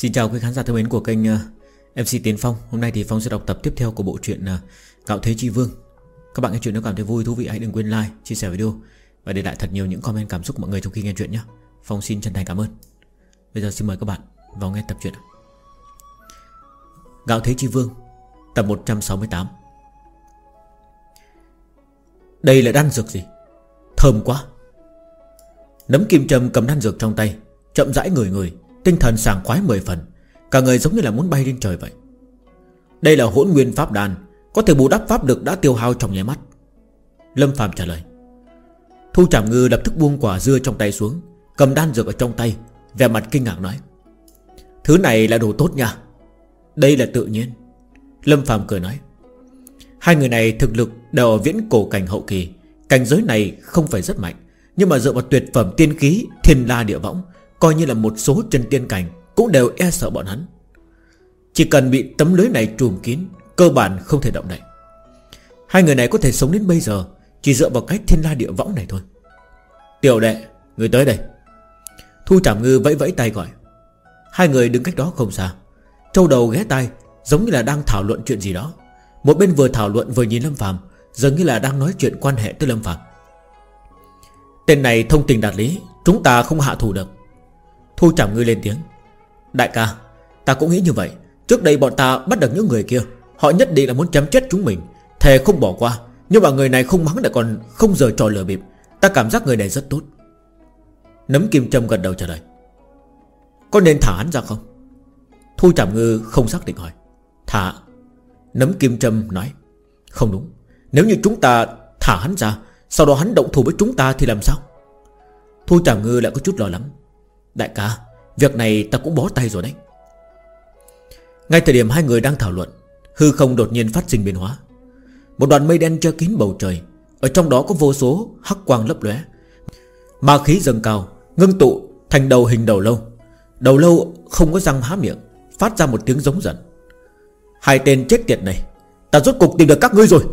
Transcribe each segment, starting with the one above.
Xin chào quý khán giả thân mến của kênh ờ, MC Tiến Phong. Hôm nay thì Phong sẽ đọc tập tiếp theo của bộ truyện ờ, Cạo Thế Chi Vương. Các bạn nghe chuyện nếu cảm thấy vui, thú vị hãy đừng quên like, chia sẻ video Và để lại thật nhiều những comment cảm xúc của mọi người trong khi nghe chuyện nhé. Phong xin chân thành cảm ơn. Bây giờ xin mời các bạn vào nghe tập truyện Gạo Thế Chi Vương Tập 168 Đây là đan dược gì? Thơm quá. Nấm kim châm cầm đan dược trong tay Chậm rãi người người Tinh thần sảng khoái mười phần. Cả người giống như là muốn bay lên trời vậy. Đây là hỗn nguyên pháp đàn Có thể bù đắp pháp lực đã tiêu hao trong nháy mắt. Lâm Phạm trả lời. Thu Trảm Ngư lập tức buông quả dưa trong tay xuống, Cầm đan dược ở trong tay, Vẻ mặt kinh ngạc nói. Thứ này là đồ tốt nha. Đây là tự nhiên. Lâm Phạm cười nói. Hai người này thực lực đều ở viễn cổ cảnh hậu kỳ. Cảnh giới này không phải rất mạnh, Nhưng mà dựa vào tuyệt phẩm tiên khí, Thiên la địa võng Coi như là một số chân tiên cảnh Cũng đều e sợ bọn hắn. Chỉ cần bị tấm lưới này trùm kín, Cơ bản không thể động đậy. Hai người này có thể sống đến bây giờ, Chỉ dựa vào cách thiên la địa võng này thôi. Tiểu đệ, Người tới đây. Thu Trảm Ngư vẫy vẫy tay gọi. Hai người đứng cách đó không xa. Châu đầu ghé tay Giống như là đang thảo luận chuyện gì đó. Một bên vừa thảo luận vừa nhìn Lâm Phạm giống như là đang nói chuyện quan hệ tới Lâm Phạm Tên này thông tình đạt lý, Chúng ta không hạ thủ được. Thu chảm Ngư lên tiếng. Đại ca, Ta cũng nghĩ như vậy. Trước đây bọn ta bắt được những người kia, Họ nhất định là muốn chém chết chúng mình. Thề không bỏ qua, Nhưng mà người này không mắng lại còn không giờ trò lừa bịp. Ta cảm giác người này rất tốt. Nấm kim trâm gật đầu trả lời. Có nên thả hắn ra không? Thu chảm Ngư không xác định hỏi. Thả. Nấm kim trâm nói. Không đúng. Nếu như chúng ta thả hắn ra, Sau đó hắn động thủ với chúng ta thì làm sao? Thu chảm Ngư lại có chút lo lắng. Đại ca, Việc này ta cũng bó tay rồi đấy. Ngay thời điểm hai người đang thảo luận, Hư không đột nhiên phát sinh biến hóa. Một đoàn mây đen che kín bầu trời, Ở trong đó có vô số hắc quang lấp lóe. Ma khí dâng cao, Ngưng tụ thành đầu hình đầu lâu. Đầu lâu không có răng há miệng, Phát ra một tiếng giống giận. Hai tên chết tiệt này, Ta rốt cục tìm được các ngươi rồi.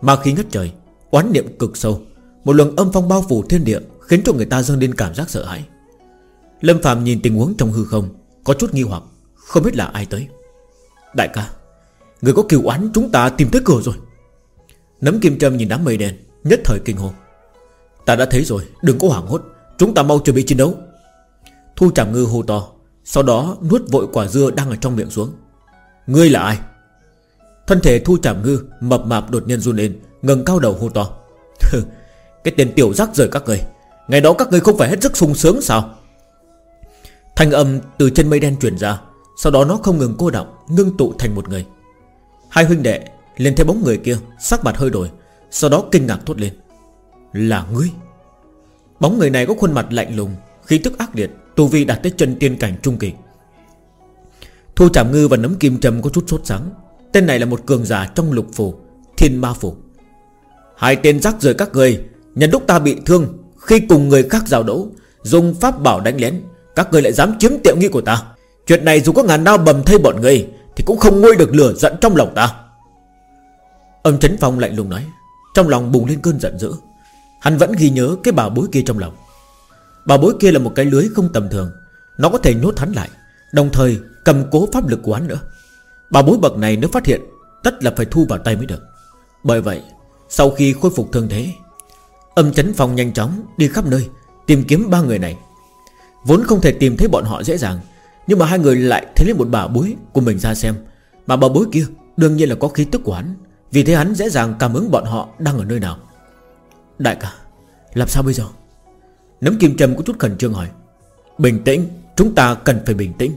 Ma khí ngất trời, Oán niệm cực sâu. Một luồng âm phong bao phủ thiên địa, Khiến cho người ta dâng lên cảm giác sợ hãi. Lâm Phạm nhìn tình huống trong hư không, Có chút nghi hoặc, Không biết là ai tới. Đại ca, Người có kiều oán chúng ta tìm tới cửa rồi. Nấm kim châm nhìn đám mây đen, Nhất thời kinh hồn Ta đã thấy rồi, Đừng có hoảng hốt, Chúng ta mau chuẩn bị chiến đấu. Thu trảm ngư hô to, Sau đó nuốt vội quả dưa đang ở trong miệng xuống. Ngươi là ai? Thân thể thu trảm ngư Mập mạp đột nhiên run lên, ngẩng cao đầu hô to. Cái tên tiểu rắc rời các người, Ngày đó các người không phải hết sức sung sướng sao? Thanh âm từ chân mây đen truyền ra, Sau đó nó không ngừng cô động Ngưng tụ thành một người. Hai huynh đệ liền thấy bóng người kia, Sắc mặt hơi đổi, Sau đó kinh ngạc thốt lên. Là ngươi? Bóng người này có khuôn mặt lạnh lùng, Khí tức ác liệt, Tu vi đạt tới chân tiên cảnh trung kỳ. Thu Trảm Ngư và Nấm Kim Trầm có chút sốt sáng. Tên này là một cường giả trong lục phủ, Thiên ma phủ. Hai tên rắc rời các người Nhân lúc ta bị thương, Khi cùng người khác giao đấu, Dùng pháp bảo đánh lén các người lại dám chiếm tiện nghi của ta. Chuyện này dù có ngàn đao bầm thây bọn người Thì cũng không nguôi được lửa giận trong lòng ta. Âm Trấn Phong lạnh lùng nói. Trong lòng bùng lên cơn giận dữ. Hắn vẫn ghi nhớ cái bà bối kia trong lòng. Bà bối kia là một cái lưới không tầm thường. Nó có thể nhốt hắn lại, Đồng thời cầm cố pháp lực của hắn nữa. Bà bối bậc này nếu phát hiện, Tất là phải thu vào tay mới được. Bởi vậy, Sau khi khôi phục thương thế, Âm Chấn Phong nhanh chóng đi khắp nơi Tìm kiếm ba người này. Vốn không thể tìm thấy bọn họ dễ dàng, Nhưng mà hai người lại thấy lên một bà bối của mình ra xem. Mà bà bối kia đương nhiên là có khí tức của hắn, Vì thế hắn dễ dàng cảm ứng bọn họ đang ở nơi nào. Đại ca, Làm sao bây giờ? Nấm kim trầm có chút khẩn trương hỏi. Bình tĩnh, Chúng ta cần phải bình tĩnh.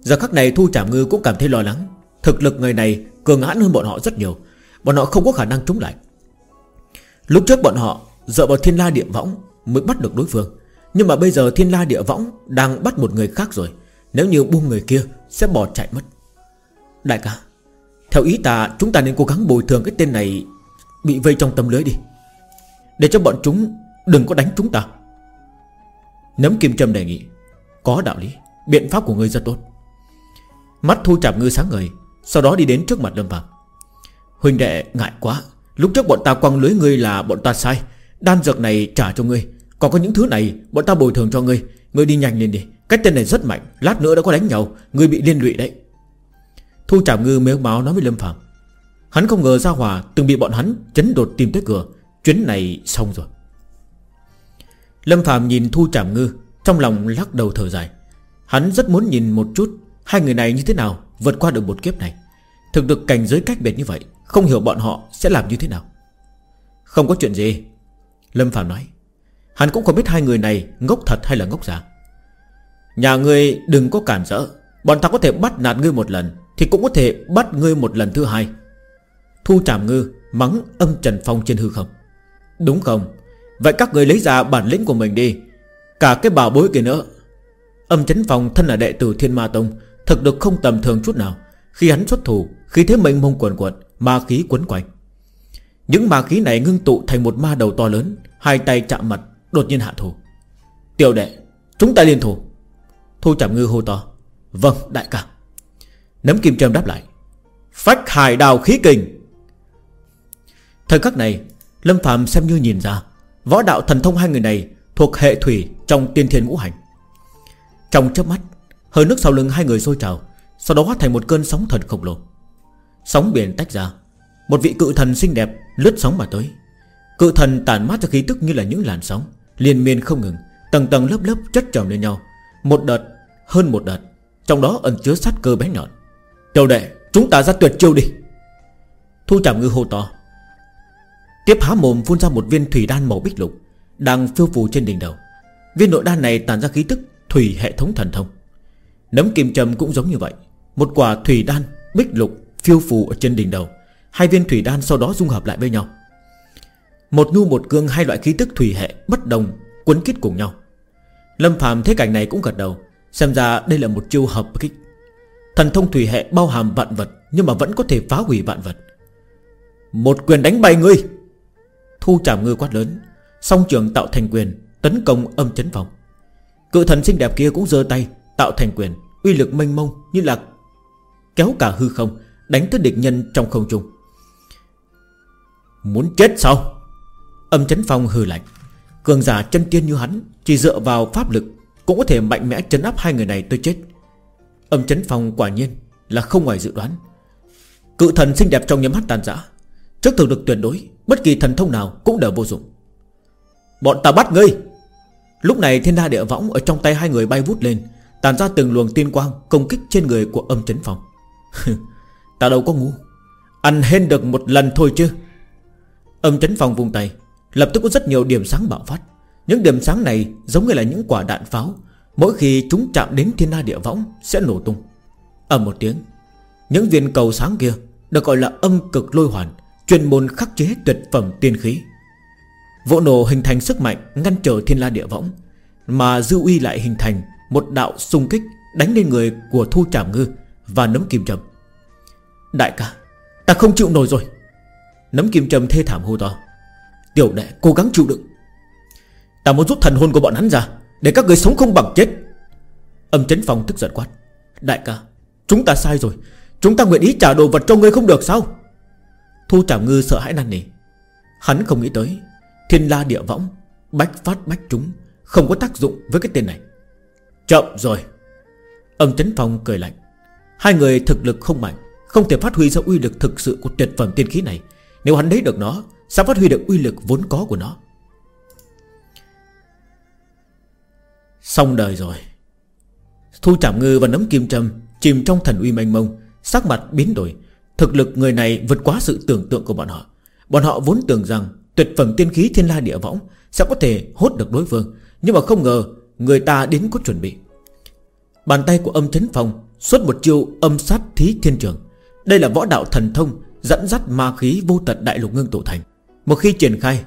Giờ khắc này Thu Trảm Ngư cũng cảm thấy lo lắng. Thực lực người này cường hãn hơn bọn họ rất nhiều. Bọn họ không có khả năng chống lại. Lúc trước bọn họ Dựa vào thiên la địa võng Mới bắt được đối phương nhưng mà bây giờ thiên la địa võng Đang bắt một người khác rồi. Nếu như buông người kia, sẽ bỏ chạy mất. Đại ca, Theo ý ta, chúng ta nên cố gắng bồi thường cái tên này Bị vây trong tấm lưới đi. Để cho bọn chúng đừng có đánh chúng ta. Nấm kim châm đề nghị. Có đạo lý. Biện pháp của ngươi rất tốt. Mắt thu chạm ngư sáng ngời, Sau đó đi đến trước mặt Lâm Phạm Huynh đệ ngại quá. Lúc trước bọn ta quăng lưới ngươi là bọn ta sai. Đan dược này trả cho ngươi còn có những thứ này, Bọn ta bồi thường cho ngươi. Ngươi đi nhanh lên đi. Cái tên này rất mạnh. Lát nữa đã có đánh nhau. Ngươi bị liên lụy đấy. Thu Trảm Ngư méo máu nói với Lâm Phạm. Hắn không ngờ Gia Hòa từng bị bọn hắn Chấn đột tìm tới cửa. Chuyến này xong rồi. Lâm Phạm nhìn Thu Trảm Ngư, Trong lòng lắc đầu thở dài. Hắn rất muốn nhìn một chút Hai người này như thế nào, vượt qua được một kiếp này. Thực được cảnh giới cách biệt như vậy, Không hiểu bọn họ sẽ làm như thế nào. Không có chuyện gì, Lâm Phạm nói. Hắn cũng không biết hai người này ngốc thật hay là ngốc giả. Nhà ngươi đừng có cản rỡ Bọn ta có thể bắt nạt ngươi một lần, Thì cũng có thể bắt ngươi một lần thứ hai. Thu trảm ngư Mắng âm Trần Phong trên hư không. Đúng không? Vậy các người lấy ra bản lĩnh của mình đi. Cả cái bảo bối kia nữa. Âm Trấn Phong thân là đệ tử Thiên Ma Tông, Thực được không tầm thường chút nào. Khi hắn xuất thủ Khi thế mệnh mông quần quật Ma khí quấn quanh. Những ma khí này ngưng tụ thành một ma đầu to lớn, Hai tay chạm mặt Đột nhiên hạ thủ. Tiểu đệ Chúng ta liên thủ. Thu chạm ngư hô to. Vâng đại ca. Nấm kim trâm đáp lại. Phách hải đào khí kình. Thời khắc này, Lâm Phạm xem như nhìn ra, Võ đạo thần thông hai người này Thuộc hệ thủy trong tiên thiên ngũ hành. Trong chớp mắt, Hơi nước sau lưng hai người sôi trào, Sau đó hóa thành một cơn sóng thần khổng lồ. Sóng biển tách ra, Một vị cự thần xinh đẹp lướt sóng mà tới. Cự thần tàn mát ra khí tức như là những làn sóng. Liên miên không ngừng, Tầng tầng lớp lớp chất chồng lên nhau. Một đợt, hơn một đợt, Trong đó ẩn chứa sát cơ bé nhọn. Tiểu đệ, chúng ta ra tuyệt chiêu đi. Thu chạm ngư hô to. Tiếp há mồm phun ra một viên thủy đan màu bích lục, Đang phiêu phù trên đỉnh đầu. Viên nội đan này tàn ra khí tức Thủy hệ thống thần thông. Nấm kim trầm cũng giống như vậy. Một quả thủy đan bích lục phiêu phù ở trên đỉnh đầu. Hai viên thủy đan sau đó dung hợp lại với nhau. Một nhu một cương hai loại khí tức thủy hệ bất đồng, Quấn kết cùng nhau. Lâm phàm thấy cảnh này cũng gật đầu, Xem ra đây là một chiêu hợp kích. Thần thông thủy hệ bao hàm vạn vật, Nhưng mà vẫn có thể phá hủy vạn vật. Một quyền đánh bay ngươi! Thu trảm ngư quát lớn, Song trường tạo thành quyền, Tấn công âm chấn phòng. Cự thần xinh đẹp kia cũng giơ tay, Tạo thành quyền, Uy lực mênh mông như là Kéo cả hư không, Đánh tới địch nhân trong không trung. Muốn chết sao? Âm chấn phong hừ lạnh. Cường giả chân tiên như hắn, Chỉ dựa vào pháp lực, Cũng có thể mạnh mẽ chấn áp hai người này tới chết. Âm chấn phong quả nhiên Là không ngoài dự đoán. Cự thần xinh đẹp trong nhắm mắt tàn giã Trước thực lực tuyệt đối, Bất kỳ thần thông nào cũng đều vô dụng. Bọn ta bắt ngươi! Lúc này thiên đa địa võng Ở trong tay hai người bay vút lên, Tàn ra từng luồng tiên quang Công kích trên người của âm chấn phong. Ta đâu có ngu. Ăn hên được một lần thôi chứ. Âm chấn phong vung tay Lập tức có rất nhiều điểm sáng bạo phát. Những điểm sáng này giống như là những quả đạn pháo. Mỗi khi chúng chạm đến thiên la địa võng Sẽ nổ tung. Ở một tiếng, Những viên cầu sáng kia Được gọi là âm cực lôi hoàn, Chuyên môn khắc chế tuyệt phẩm tiên khí. Vụ nổ hình thành sức mạnh Ngăn trở thiên la địa võng, Mà dư uy lại hình thành Một đạo xung kích đánh lên người của Thu Trảm Ngư Và nấm kim trầm. Đại ca, Ta không chịu nổi rồi. Nấm kim trầm thê thảm hô to. Tiểu đệ, cố gắng chịu đựng. Ta muốn rút thần hồn của bọn hắn ra, Để các người sống không bằng chết. Âm chấn phong tức giận quát. Đại ca, Chúng ta sai rồi. Chúng ta nguyện ý trả đồ vật cho ngươi không được sao? Thu Trảm Ngư sợ hãi năn nỉ. Hắn không nghĩ tới, Thiên la địa võng, Bách phát bách chúng, Không có tác dụng với cái tên này. Chậm rồi. Âm chấn phong cười lạnh. Hai người thực lực không mạnh, Không thể phát huy ra uy lực thực sự của tuyệt phẩm tiên khí này. Nếu hắn lấy được nó sẽ phát huy được uy lực vốn có của nó? Xong đời rồi. Thu chạm Ngư và Nấm Kim châm Chìm trong thần uy mênh mông, Sắc mặt biến đổi. Thực lực người này vượt quá sự tưởng tượng của bọn họ. Bọn họ vốn tưởng rằng Tuyệt phẩm tiên khí thiên la địa võng Sẽ có thể hốt được đối phương, Nhưng mà không ngờ người ta đến có chuẩn bị. Bàn tay của âm chấn phong Xuất một chiêu âm sát thí thiên trường. Đây là võ đạo thần thông Dẫn dắt ma khí vô tận đại lục ngưng tổ thành. Một khi triển khai,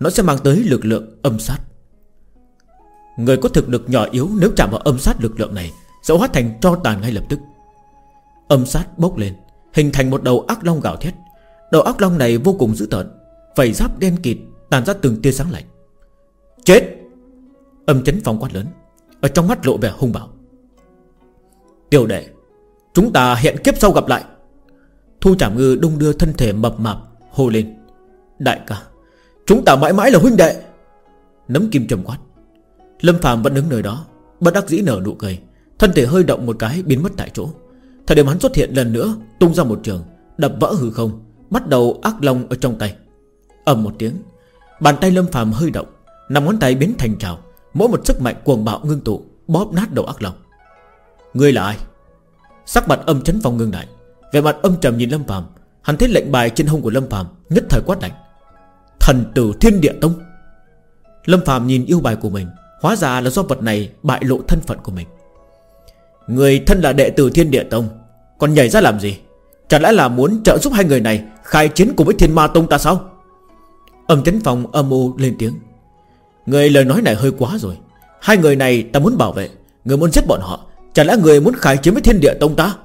Nó sẽ mang tới lực lượng âm sát. Người có thực lực nhỏ yếu Nếu chạm vào âm sát lực lượng này Sẽ hóa thành tro tàn ngay lập tức. Âm sát bốc lên, Hình thành một đầu ác long gạo thét. Đầu ác long này vô cùng dữ tợn, Vảy giáp đen kịt, Tàn ra từng tia sáng lạnh. Chết! Âm chấn phong quát lớn, Ở trong mắt lộ vẻ hung bạo. Tiểu đệ, Chúng ta hẹn kiếp sau gặp lại. Thu chảm Ngư đung đưa thân thể mập mạp, Hô lên. Đại ca, Chúng ta mãi mãi là huynh đệ. Nấm kim trầm quát. Lâm phàm vẫn đứng nơi đó, Bất đắc dĩ nở nụ cười. Thân thể hơi động một cái, biến mất tại chỗ. Thời điểm hắn xuất hiện lần nữa, Tung ra một trường, Đập vỡ hư không, Bắt đầu ác long ở trong tay. Ầm một tiếng, Bàn tay lâm phàm hơi động Nằm ngón tay biến thành trào, Mỗi một sức mạnh cuồng bạo ngưng tụ, Bóp nát đầu ác long. Ngươi là ai? Sắc mặt âm chấn phòng ngưng lại Về mặt âm trầm nhìn lâm phàm. Hắn thấy lệnh bài trên hông của lâm phàm, Nhất thời quát lạnh. Thần tử thiên địa tông. Lâm phàm nhìn yêu bài của mình, Hóa ra là do vật này bại lộ thân phận của mình. Người thân là đệ tử thiên địa tông, Còn nhảy ra làm gì? Chẳng lẽ là muốn trợ giúp hai người này Khai chiến cùng với thiên ma tông ta sao? Âm chấn phòng âm u lên tiếng. Người lời nói này hơi quá rồi. Hai người này ta muốn bảo vệ, Người muốn giết bọn họ Chẳng lẽ người muốn khai chiến với thiên địa tông ta?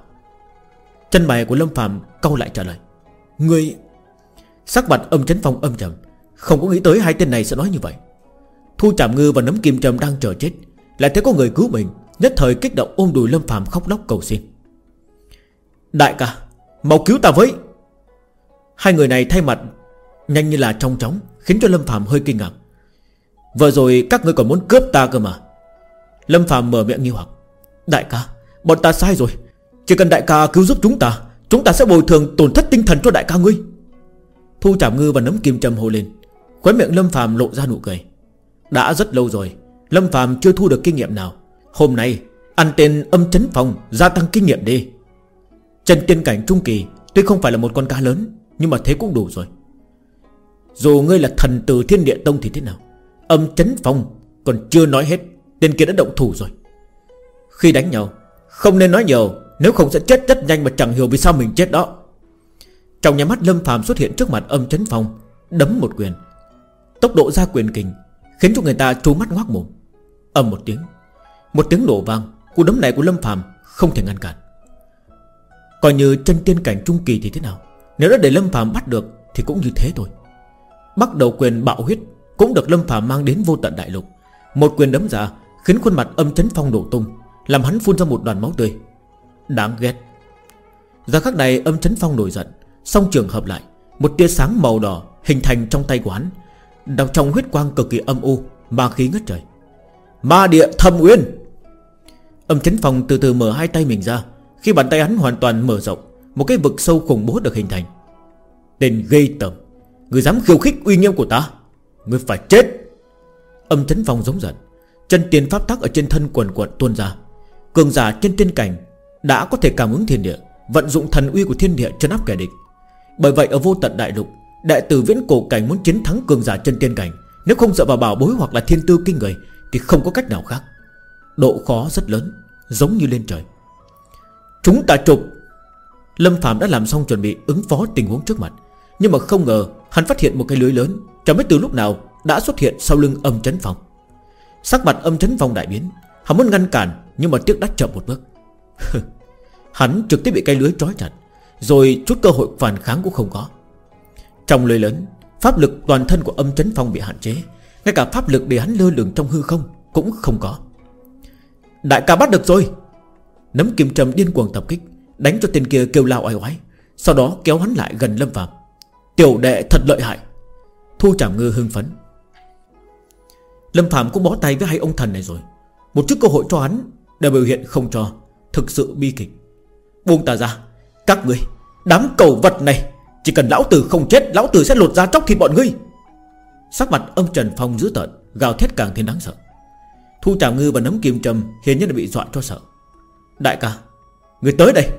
Chân mày của Lâm Phạm câu lại trả lời. Người Sắc mặt âm chấn phong âm trầm không có nghĩ tới hai tên này sẽ nói như vậy. Thu chạm Ngư và Nấm Kim Trầm đang chờ chết. Lại thấy có người cứu mình, Nhất thời kích động ôm đùi Lâm Phạm khóc lóc cầu xin. Đại ca, Mau cứu ta với. Hai người này thay mặt Nhanh như là trong chóng, Khiến cho Lâm Phạm hơi kinh ngạc. Vừa rồi các ngươi còn muốn cướp ta cơ mà. Lâm Phạm mở miệng nghi hoặc. Đại ca, Bọn ta sai rồi. Chỉ cần đại ca cứu giúp chúng ta Chúng ta sẽ bồi thường tổn thất tinh thần cho đại ca ngươi. Thu chạm Ngư và nấm kim châm hồ lên. Khóe miệng Lâm Phạm lộ ra nụ cười. Đã rất lâu rồi, Lâm Phạm chưa thu được kinh nghiệm nào. Hôm nay, Ăn tên âm chấn phòng Gia tăng kinh nghiệm đi. Trần tiên cảnh trung kỳ, Tuy không phải là một con cá lớn, Nhưng mà thế cũng đủ rồi. Dù ngươi là thần từ thiên địa tông thì thế nào? Âm chấn phong Còn chưa nói hết, Tên kia đã động thủ rồi. Khi đánh nhau, Không nên nói nhiều, Nếu không sẽ chết rất nhanh mà chẳng hiểu vì sao mình chết đó. Trong nhà mắt Lâm phàm xuất hiện trước mặt âm chấn phong Đấm một quyền. Tốc độ ra quyền kình Khiến cho người ta trố mắt ngoác mồm. Ầm một tiếng Một tiếng nổ vang, Cú đấm này của Lâm phàm không thể ngăn cản. Coi như chân tiên cảnh trung kỳ thì thế nào, Nếu đã để Lâm phàm bắt được Thì cũng như thế thôi. Bắt đầu quyền bạo huyết Cũng được Lâm phàm mang đến vô tận đại lục. Một quyền đấm ra Khiến khuôn mặt âm chấn phong đổ tung, Làm hắn phun ra một đoàn máu tươi. Đáng ghét. Giờ khắc này âm chấn phong nổi giận, Song trường hợp lại, Một tia sáng màu đỏ hình thành trong tay của hắn Đào trong huyết quang cực kỳ âm u Ma khí ngất trời. Ma địa thâm uyên. Âm chấn phong từ từ mở hai tay mình ra Khi bàn tay hắn hoàn toàn mở rộng Một cái vực sâu khủng bố được hình thành. Tên gây tầm, Người dám khiêu khích uy nghiêm của ta Người phải chết. Âm chấn phong giống giận Chân tiền pháp tắc ở trên thân quần quần tuôn ra. Cường giả trên tiên cảnh Đã có thể cảm ứng thiên địa Vận dụng thần uy của thiên địa chân áp kẻ địch. Bởi vậy ở vô tận đại lục Đại tử viễn cổ cảnh muốn chiến thắng cường giả chân tiên cảnh. Nếu không dựa vào bảo bối hoặc là thiên tư kinh người, Thì không có cách nào khác. Độ khó rất lớn, Giống như lên trời. Chúng ta trục. Lâm Phạm đã làm xong chuẩn bị ứng phó tình huống trước mặt. Nhưng mà không ngờ, Hắn phát hiện một cái lưới lớn, Chẳng biết từ lúc nào đã xuất hiện sau lưng âm chấn phòng. Sắc mặt âm chấn phòng đại biến, Hắn muốn ngăn cản, Nhưng mà tiếc đắt chậm một bước. Hắn trực tiếp bị cây lưới trói chặt, Rồi chút cơ hội phản kháng cũng không có. Trong lời lớn, Pháp lực toàn thân của âm chấn phong bị hạn chế. Ngay cả pháp lực để hắn lơ lửng trong hư không Cũng không có. Đại ca bắt được rồi. Nấm kim trầm điên cuồng tập kích, Đánh cho tên kia kêu lao oai oái, Sau đó kéo hắn lại gần Lâm Phạm Tiểu đệ thật lợi hại. Thu trảm ngư hưng phấn. Lâm Phạm cũng bó tay với hai ông thần này rồi. Một chút cơ hội cho hắn đã biểu hiện không cho, Thực sự bi kịch. Buông ta ra, Các ngươi, Đám cầu vật này. Chỉ cần lão tử không chết, Lão tử sẽ lột ra chóc thịt bọn ngươi. Sắc mặt âm Trần Phong dữ tợn, Gào thét càng thêm đáng sợ. Thu Trà Ngư và Nấm Kim Trầm Hiển nhiên là bị dọa cho sợ. Đại ca, Người tới đây.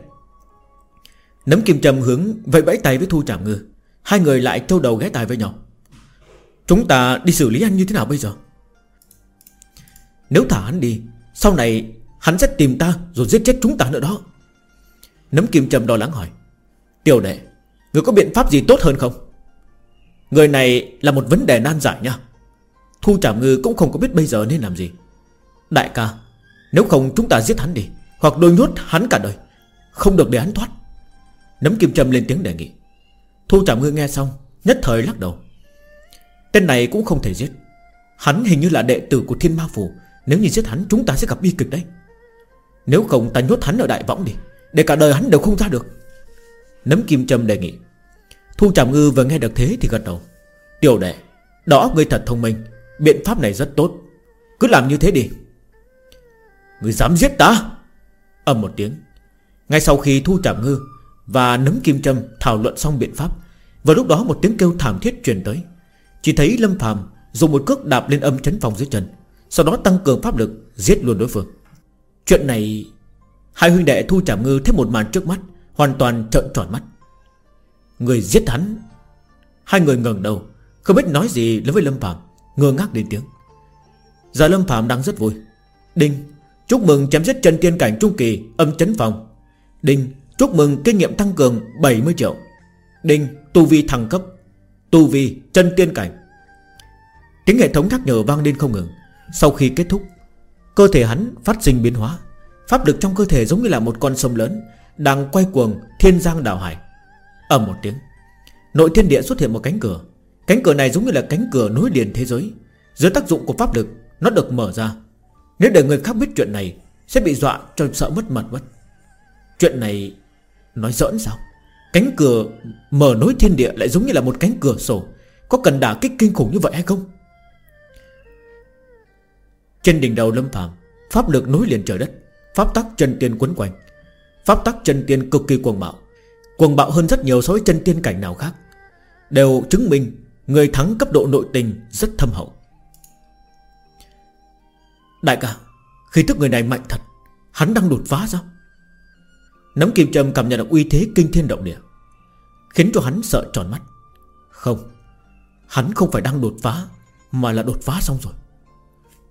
Nấm Kim Trầm hướng vẫy bẫy tay với Thu Trà Ngư. Hai người lại trâu đầu ghé tai với nhau. Chúng ta đi xử lý anh như thế nào bây giờ? Nếu thả hắn đi, Sau này hắn sẽ tìm ta Rồi giết chết chúng ta nữa đó. Nấm kim trầm đo lắng hỏi. Tiểu đệ Người có biện pháp gì tốt hơn không? Người này là một vấn đề nan giải nha. Thu Trảm Ngư cũng không có biết bây giờ nên làm gì. Đại ca Nếu không chúng ta giết hắn đi Hoặc đôi nhốt hắn cả đời Không được để hắn thoát. Nấm kim Trâm lên tiếng đề nghị. Thu Trảm Ngư nghe xong Nhất thời lắc đầu. Tên này cũng không thể giết. Hắn hình như là đệ tử của thiên ma phủ, Nếu như giết hắn chúng ta sẽ gặp bi kịch đấy. Nếu không ta nhốt hắn ở đại võng đi Để cả đời hắn đều không ra được. Nấm kim châm đề nghị. Thu Tràm Ngư vừa nghe được thế thì gật đầu. Tiểu đệ, Đó, ngươi thật thông minh. Biện pháp này rất tốt. Cứ làm như thế đi. Người dám giết ta? Âm một tiếng. Ngay sau khi Thu Trảm Ngư Và Nấm Kim châm thảo luận xong biện pháp, Vào lúc đó một tiếng kêu thảm thiết truyền tới. Chỉ thấy Lâm Phàm Dùng một cước đạp lên âm chấn phòng dưới chân, Sau đó tăng cường pháp lực, Giết luôn đối phương. Chuyện này, Hai huynh đệ Thu Trảm Ngư thấy một màn trước mắt Hoàn toàn trợn tròn mắt. Người giết hắn. Hai người ngẩng đầu, Không biết nói gì đối với Lâm Phạm Ngơ ngác đến tiếng. Giờ Lâm Phạm đang rất vui. Đinh, Chúc mừng chém giết chân tiên cảnh trung kỳ, Âm chấn phòng. Đinh, Chúc mừng kinh nghiệm tăng cường 70 triệu. Đinh, Tu vi thăng cấp. Tu vi chân tiên cảnh. Tiếng hệ thống nhắc nhở vang lên không ngừng. Sau khi kết thúc, Cơ thể hắn phát sinh biến hóa. Pháp lực trong cơ thể giống như là một con sông lớn đang quay cuồng thiên giang đảo hải. Ầm một tiếng, Nội thiên địa xuất hiện một cánh cửa. Cánh cửa này giống như là cánh cửa nối liền thế giới. Dưới tác dụng của pháp lực, Nó được mở ra. Nếu để người khác biết chuyện này, Sẽ bị dọa cho sợ mất mặt mất. Chuyện này Nói giỡn sao? Cánh cửa mở nối thiên địa lại giống như là một cánh cửa sổ. Có cần đả kích kinh khủng như vậy hay không? Trên đỉnh đầu lâm phàm, Pháp lực nối liền trời đất. Pháp tắc chân tiên quấn quanh. Pháp tắc chân tiên cực kỳ cuồng bạo. Cuồng bạo hơn rất nhiều so với chân tiên cảnh nào khác. Đều chứng minh Người thắng cấp độ nội tình rất thâm hậu. Đại ca, Khi thức người này mạnh thật, Hắn đang đột phá sao? Nắm kim châm cảm nhận được uy thế kinh thiên động địa, Khiến cho hắn sợ tròn mắt. Không, Hắn không phải đang đột phá, Mà là đột phá xong rồi.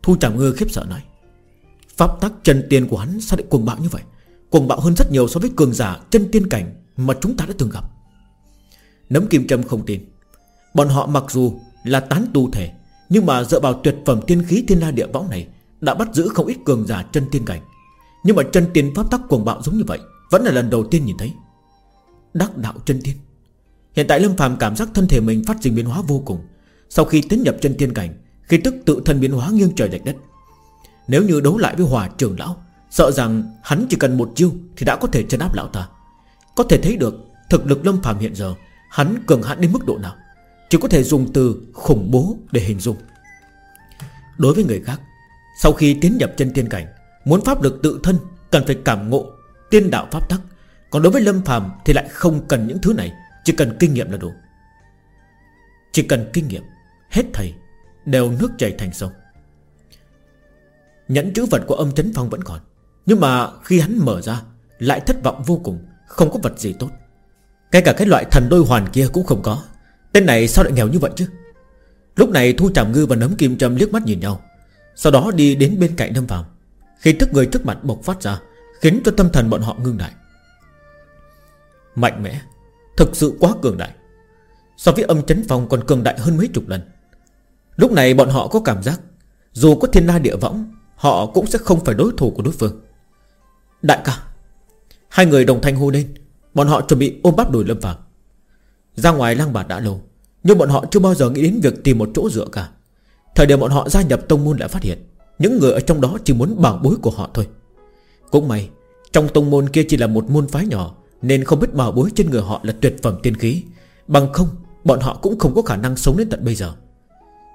Thu Tràng Ngư khiếp sợ nói, Pháp tắc chân tiên của hắn sao lại cuồng bạo như vậy? Cuồng bạo hơn rất nhiều so với cường giả chân tiên cảnh Mà chúng ta đã từng gặp. Nấm kim trâm không tin. Bọn họ mặc dù là tán tu thể, Nhưng mà dựa vào tuyệt phẩm tiên khí thiên la địa võng này Đã bắt giữ không ít cường giả chân tiên cảnh. Nhưng mà chân tiên pháp tắc cuồng bạo giống như vậy Vẫn là lần đầu tiên nhìn thấy. Đắc đạo chân tiên. Hiện tại Lâm phàm cảm giác thân thể mình phát sinh biến hóa vô cùng. Sau khi tiến nhập chân tiên cảnh Khi tức tự thân biến hóa nghiêng trời lệch đất. Nếu như đấu lại với hòa trường lão Sợ rằng hắn chỉ cần một chiêu Thì đã có thể chân áp lão ta. Có thể thấy được, thực lực Lâm phàm hiện giờ, Hắn cường hãn đến mức độ nào, Chỉ có thể dùng từ khủng bố để hình dung. Đối với người khác, Sau khi tiến nhập chân tiên cảnh, Muốn pháp lực tự thân Cần phải cảm ngộ tiên đạo pháp tắc, Còn đối với Lâm phàm thì lại không cần những thứ này, Chỉ cần kinh nghiệm là đủ. Chỉ cần kinh nghiệm, Hết thầy Đều nước chảy thành sông. Nhẫn chữ vật của âm chấn phong vẫn còn. Nhưng mà khi hắn mở ra, Lại thất vọng vô cùng, Không có vật gì tốt. Ngay cả cái loại thần đôi hoàn kia cũng không có. Tên này sao lại nghèo như vậy chứ? Lúc này Thu Tràm Ngư và Nấm Kim Trâm liếc mắt nhìn nhau, Sau đó đi đến bên cạnh Lâm Phạm Khi thức người trước mặt bộc phát ra, Khiến cho tâm thần bọn họ ngưng lại. Mạnh mẽ, Thực sự quá cường đại. So với âm chấn phong còn cường đại hơn mấy chục lần. Lúc này bọn họ có cảm giác, Dù có thiên la địa võng, Họ cũng sẽ không phải đối thủ của đối phương. Đại ca, Hai người đồng thanh hô lên. Bọn họ chuẩn bị ôm bắp đùi Lâm Phạm Ra ngoài lang bạt đã lâu, Nhưng bọn họ chưa bao giờ nghĩ đến việc tìm một chỗ dựa cả. Thời điểm bọn họ gia nhập tông môn lại phát hiện, Những người ở trong đó chỉ muốn bảo bối của họ thôi. Cũng may, Trong tông môn kia chỉ là một môn phái nhỏ, Nên không biết bảo bối trên người họ là tuyệt phẩm tiên khí. Bằng không, Bọn họ cũng không có khả năng sống đến tận bây giờ.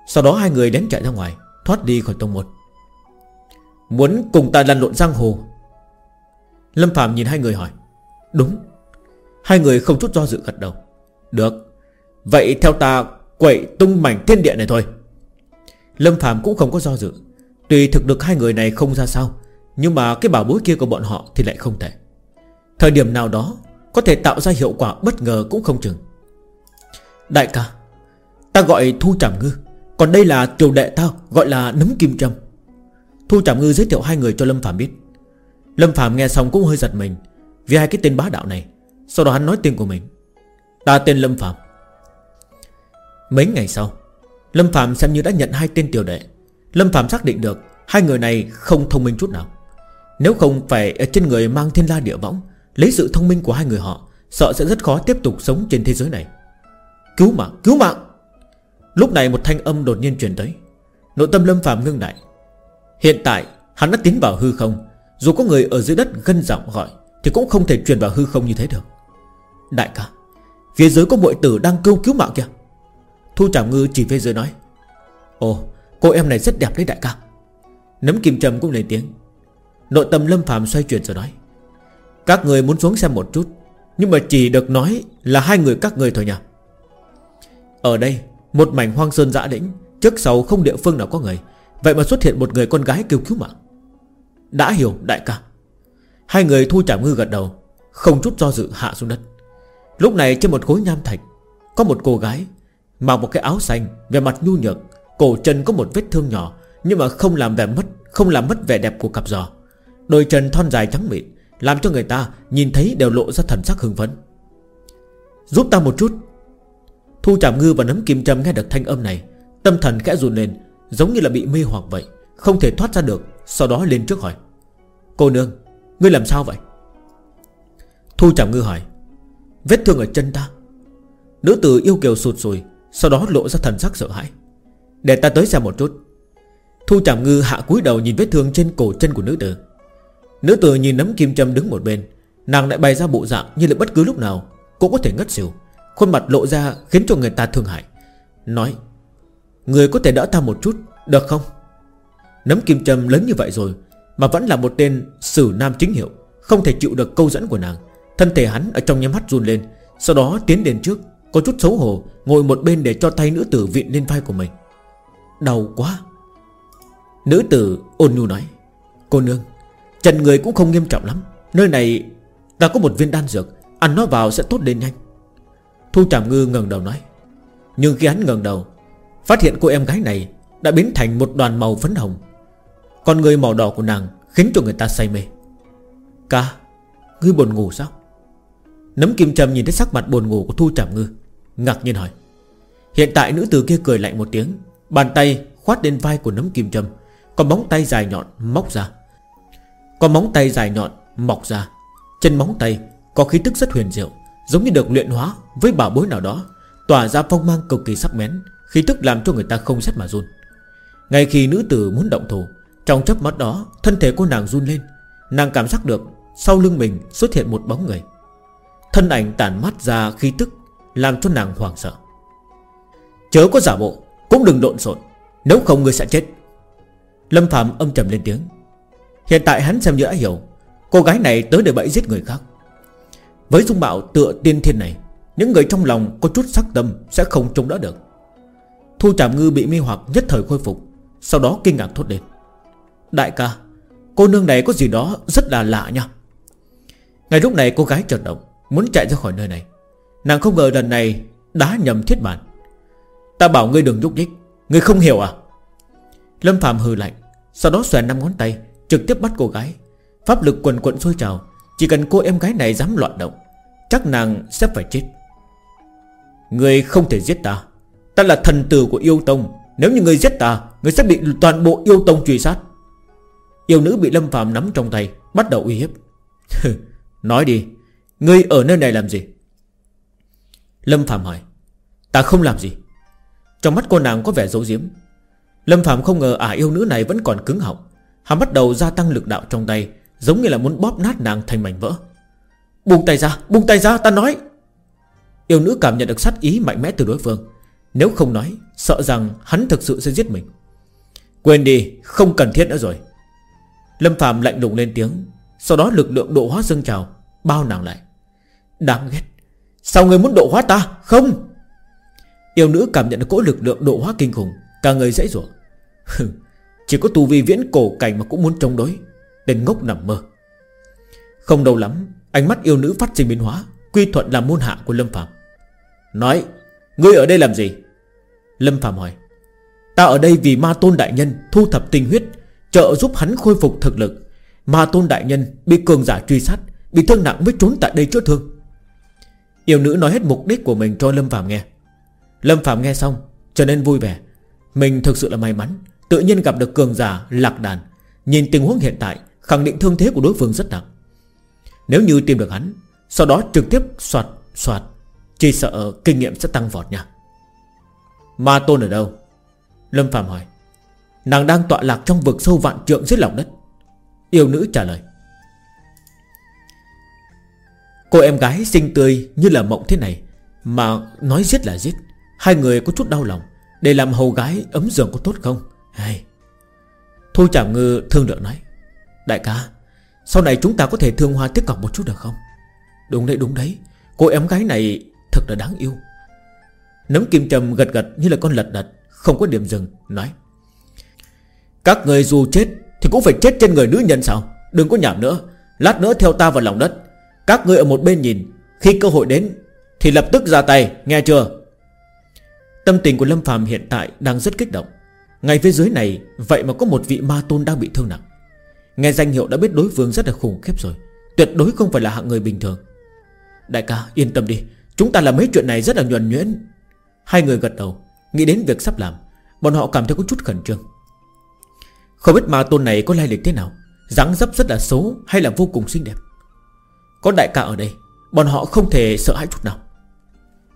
Sau đó hai người đến chạy ra ngoài, Thoát đi khỏi tông môn. Muốn cùng ta lăn lộn giang hồ Lâm Phạm nhìn hai người hỏi, Đúng. Hai người không chút do dự gật đầu, Được. Vậy theo ta, quậy tung mảnh thiên địa này thôi. Lâm Phạm cũng không có do dự. Tùy thực lực hai người này không ra sao, Nhưng mà cái bảo bối kia của bọn họ Thì lại không thể. Thời điểm nào đó, Có thể tạo ra hiệu quả bất ngờ cũng không chừng. Đại ca, Ta gọi Thu Trảm Ngư, Còn đây là tiểu đệ tao, Gọi là Nấm Kim Trâm. Thu Trảm Ngư giới thiệu hai người cho Lâm Phạm biết. Lâm Phạm nghe xong cũng hơi giật mình Vì hai cái tên bá đạo này. Sau đó hắn nói tên của mình. Ta tên Lâm Phạm Mấy ngày sau Lâm Phạm xem như đã nhận hai tên tiểu đệ. Lâm Phạm xác định được Hai người này không thông minh chút nào. Nếu không phải ở trên người mang thiên la địa võng Lấy sự thông minh của hai người họ Sợ sẽ rất khó tiếp tục sống trên thế giới này. Cứu mạng, cứu mạng! Lúc này một thanh âm đột nhiên truyền tới. Nội tâm Lâm Phạm ngưng lại. Hiện tại hắn đã tiến vào hư không dù có người ở dưới đất gân giọng gọi, Thì cũng không thể truyền vào hư không như thế được. Đại ca, Phía dưới có muội tử đang kêu cứu mạng kìa. Thu Trảm Ngư chỉ phía dưới nói, Ồ, cô em này rất đẹp đấy đại ca. Nấm kim trầm cũng lên tiếng, Nội tâm Lâm Phạm xoay chuyển rồi nói, Các người muốn xuống xem một chút, Nhưng mà chỉ được nói là hai người các người thôi nhỉ. Ở đây, Một mảnh hoang sơn dã đĩnh Trước sau không địa phương nào có người, Vậy mà xuất hiện một người con gái kêu cứu mạng. Đã hiểu, đại ca. Hai người thu chảm ngư gật đầu, Không chút do dự hạ xuống đất. Lúc này trên một khối nham thạch, Có một cô gái Mặc một cái áo xanh Về mặt nhu nhược, Cổ chân có một vết thương nhỏ, Nhưng mà không làm vẻ mất, Không làm mất vẻ đẹp của cặp giò. Đôi chân thon dài trắng mịn, Làm cho người ta nhìn thấy đều lộ ra thần sắc hưng phấn. Giúp ta một chút. Thu chảm ngư và nấm kim châm nghe được thanh âm này, Tâm thần khẽ run lên, Giống như là bị mê hoặc vậy, Không thể thoát ra được. Sau đó lên trước hỏi, Cô nương, Ngươi làm sao vậy? Thu chạm ngư hỏi, Vết thương ở chân ta. Nữ tử yêu kiều sụt sùi, Sau đó lộ ra thần sắc sợ hãi. Để ta tới xem một chút. Thu chạm ngư hạ cúi đầu nhìn vết thương trên cổ chân của nữ tử. Nữ tử nhìn nấm kim châm đứng một bên, Nàng lại bày ra bộ dạng như là bất cứ lúc nào Cũng có thể ngất xỉu. Khuôn mặt lộ ra khiến cho người ta thương hại, Nói, Người có thể đỡ ta một chút, Được không? Nấm kim châm lớn như vậy rồi, Mà vẫn là một tên sử nam chính hiệu, Không thể chịu được câu dẫn của nàng. Thân thể hắn ở trong nhắm mắt run lên, Sau đó tiến đến trước, Có chút xấu hổ, Ngồi một bên để cho tay nữ tử viện lên vai của mình. Đau quá. Nữ tử ôn nhu nói, Cô nương, Chân người cũng không nghiêm trọng lắm, Nơi này ta có một viên đan dược, Ăn nó vào sẽ tốt lên nhanh. Thu Trảm Ngư ngẩng đầu nói, Nhưng khi hắn ngẩng đầu, Phát hiện cô em gái này Đã biến thành một đoàn màu phấn hồng con người màu đỏ của nàng Khiến cho người ta say mê. Ca Ngươi buồn ngủ sao? Nấm kim châm nhìn thấy sắc mặt buồn ngủ của Thu Trảm Ngư Ngạc nhiên hỏi. Hiện tại nữ tử kia cười lạnh một tiếng Bàn tay khoát lên vai của nấm kim châm, Còn móng tay dài nhọn móc ra. Còn móng tay dài nhọn mọc ra. Chân móng tay có khí tức rất huyền diệu Giống như được luyện hóa với bảo bối nào đó Tỏa ra phong mang cực kỳ sắc bén Khí tức làm cho người ta không rét mà run. Ngay khi nữ tử muốn động thủ trong chớp mắt đó, Thân thể của nàng run lên. Nàng cảm giác được Sau lưng mình xuất hiện một bóng người. Thân ảnh tản mắt ra khí tức, Làm cho nàng hoảng sợ. Chớ có giả bộ, Cũng đừng lộn xộn, Nếu không người sẽ chết. Lâm Phạm âm trầm lên tiếng. Hiện tại hắn xem như đã hiểu, Cô gái này tới để bẫy giết người khác. Với dung mạo tựa tiên thiên này, Những người trong lòng có chút sắc tâm Sẽ không chống đỡ được. Thu Trạm Ngư bị mê hoặc nhất thời khôi phục, Sau đó kinh ngạc thốt lên. Đại ca, Cô nương này có gì đó rất là lạ nha. Ngay lúc này cô gái chợt động, Muốn chạy ra khỏi nơi này. Nàng không ngờ lần này đá nhầm thiết bản. Ta bảo ngươi đừng nhúc nhích, Ngươi không hiểu à? Lâm Phạm hừ lạnh, Sau đó xòe năm ngón tay, Trực tiếp bắt cô gái. Pháp lực quần quận sôi trào, Chỉ cần cô em gái này dám loạn động, Chắc nàng sẽ phải chết. Ngươi không thể giết ta. Ta là thần tử của yêu tông, Nếu như ngươi giết ta, Ngươi sẽ bị toàn bộ yêu tông truy sát. Yêu nữ bị Lâm Phạm nắm trong tay Bắt đầu uy hiếp. Nói đi Ngươi ở nơi này làm gì? Lâm Phạm hỏi. Ta không làm gì. Trong mắt cô nàng có vẻ dấu diếm Lâm Phạm không ngờ ả yêu nữ này vẫn còn cứng họng. Hắn bắt đầu gia tăng lực đạo trong tay Giống như là muốn bóp nát nàng thành mảnh vỡ. Buông tay ra, buông tay ra, ta nói. Yêu nữ cảm nhận được sát ý mạnh mẽ từ đối phương. Nếu không nói Sợ rằng hắn thực sự sẽ giết mình. Quên đi, không cần thiết nữa rồi. Lâm Phạm lạnh lùng lên tiếng. Sau đó lực lượng độ hóa dâng trào, Bao nàng lại. Đáng ghét. Sao người muốn độ hóa ta? Không. Yêu nữ cảm nhận được cỗ lực lượng độ hóa kinh khủng, Cả người dễ dụa Chỉ có tù vi viễn cổ cảnh mà cũng muốn chống đối Đến ngốc nằm mơ. Không đâu lắm, Ánh mắt yêu nữ phát sinh biến hóa, Quy thuận làm môn hạ của Lâm Phạm. Nói, Ngươi ở đây làm gì? Lâm Phạm hỏi. Ta ở đây vì ma tôn đại nhân Thu thập tinh huyết Trợ giúp hắn khôi phục thực lực Ma tôn đại nhân bị cường giả truy sát, Bị thương nặng mới trốn tại đây chữa thương. Yêu nữ nói hết mục đích của mình cho Lâm Phạm nghe. Lâm Phạm nghe xong, Trở nên vui vẻ. Mình thực sự là may mắn, Tự nhiên gặp được cường giả lạc đàn. Nhìn tình huống hiện tại, Khẳng định thương thế của đối phương rất nặng. Nếu như tìm được hắn, Sau đó trực tiếp soạt soạt, Chỉ sợ kinh nghiệm sẽ tăng vọt nha. Ma tôn ở đâu? Lâm Phạm hỏi. Nàng đang tọa lạc trong vực sâu vạn trượng dưới lòng đất. Yêu nữ trả lời. Cô em gái xinh tươi như là mộng thế này, Mà nói giết là giết. Hai người có chút đau lòng, Để làm hầu gái ấm giường có tốt không? Hay. Thu chảm ngư thương lượng nói. Đại ca, Sau này chúng ta có thể thương hoa tiếc cọc một chút được không? Đúng đấy đúng đấy. Cô em gái này thật là đáng yêu. Nấm kim trầm gật gật như là con lật đật, Không có điểm dừng, Nói. Các người dù chết Thì cũng phải chết trên người nữ nhân sao? Đừng có nhảm nữa. Lát nữa theo ta vào lòng đất. Các người ở một bên nhìn. Khi cơ hội đến, Thì lập tức ra tay. Nghe chưa? Tâm tình của Lâm phàm hiện tại đang rất kích động. Ngay phía dưới này, Vậy mà có một vị ma tôn đang bị thương nặng. Nghe danh hiệu đã biết đối phương rất là khủng khiếp rồi. Tuyệt đối không phải là hạng người bình thường. Đại ca, yên tâm đi. Chúng ta làm mấy chuyện này rất là nhuần nhuyễn. Hai người gật đầu, Nghĩ đến việc sắp làm. Bọn họ cảm thấy có chút khẩn trương. Không biết ma tôn này có lai lịch thế nào, dáng dấp rất là xấu hay là vô cùng xinh đẹp. Có đại ca ở đây, Bọn họ không thể sợ hãi chút nào.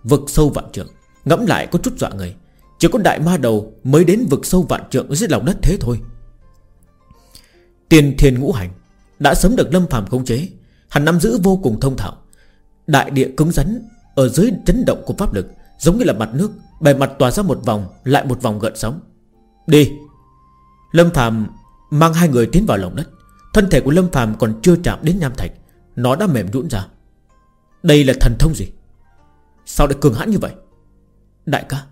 Vực sâu vạn trượng, Ngẫm lại có chút dọa người. Chỉ có đại ma đầu mới đến vực sâu vạn trượng dưới lòng đất thế thôi. Tiền thiền ngũ hành, Đã sớm được lâm phàm khống chế, Hắn nắm giữ vô cùng thông thạo. Đại địa cứng rắn, Ở dưới chấn động của pháp lực, Giống như là mặt nước, Bề mặt tỏa ra một vòng, Lại một vòng gợn sóng. Đi! Lâm Phạm mang hai người tiến vào lòng đất. Thân thể của Lâm Phạm còn chưa chạm đến nham thạch, Nó đã mềm nhũn ra. Đây là thần thông gì? Sao lại cường hãn như vậy? Đại ca.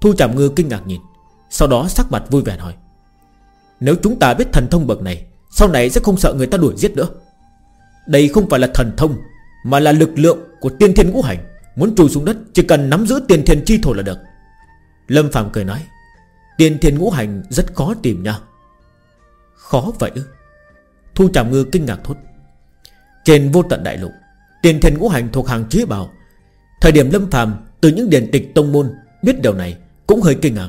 Thu Trạm Ngư kinh ngạc nhìn, Sau đó sắc mặt vui vẻ hỏi Nếu chúng ta biết thần thông bậc này, Sau này sẽ không sợ người ta đuổi giết nữa. Đây không phải là thần thông, Mà là lực lượng của tiên thiên ngũ hành. Muốn trùi xuống đất, Chỉ cần nắm giữ tiên thiên chi thổ là được. Lâm Phạm cười nói Tiên thiên ngũ hành rất khó tìm nha. Khó vậy ư? Thu Tràm Ngư kinh ngạc thốt. Trên vô tận đại lục, Tiên thiên ngũ hành thuộc hàng trí bảo. Thời điểm Lâm phàm từ những điển tịch tông môn Biết điều này cũng hơi kinh ngạc.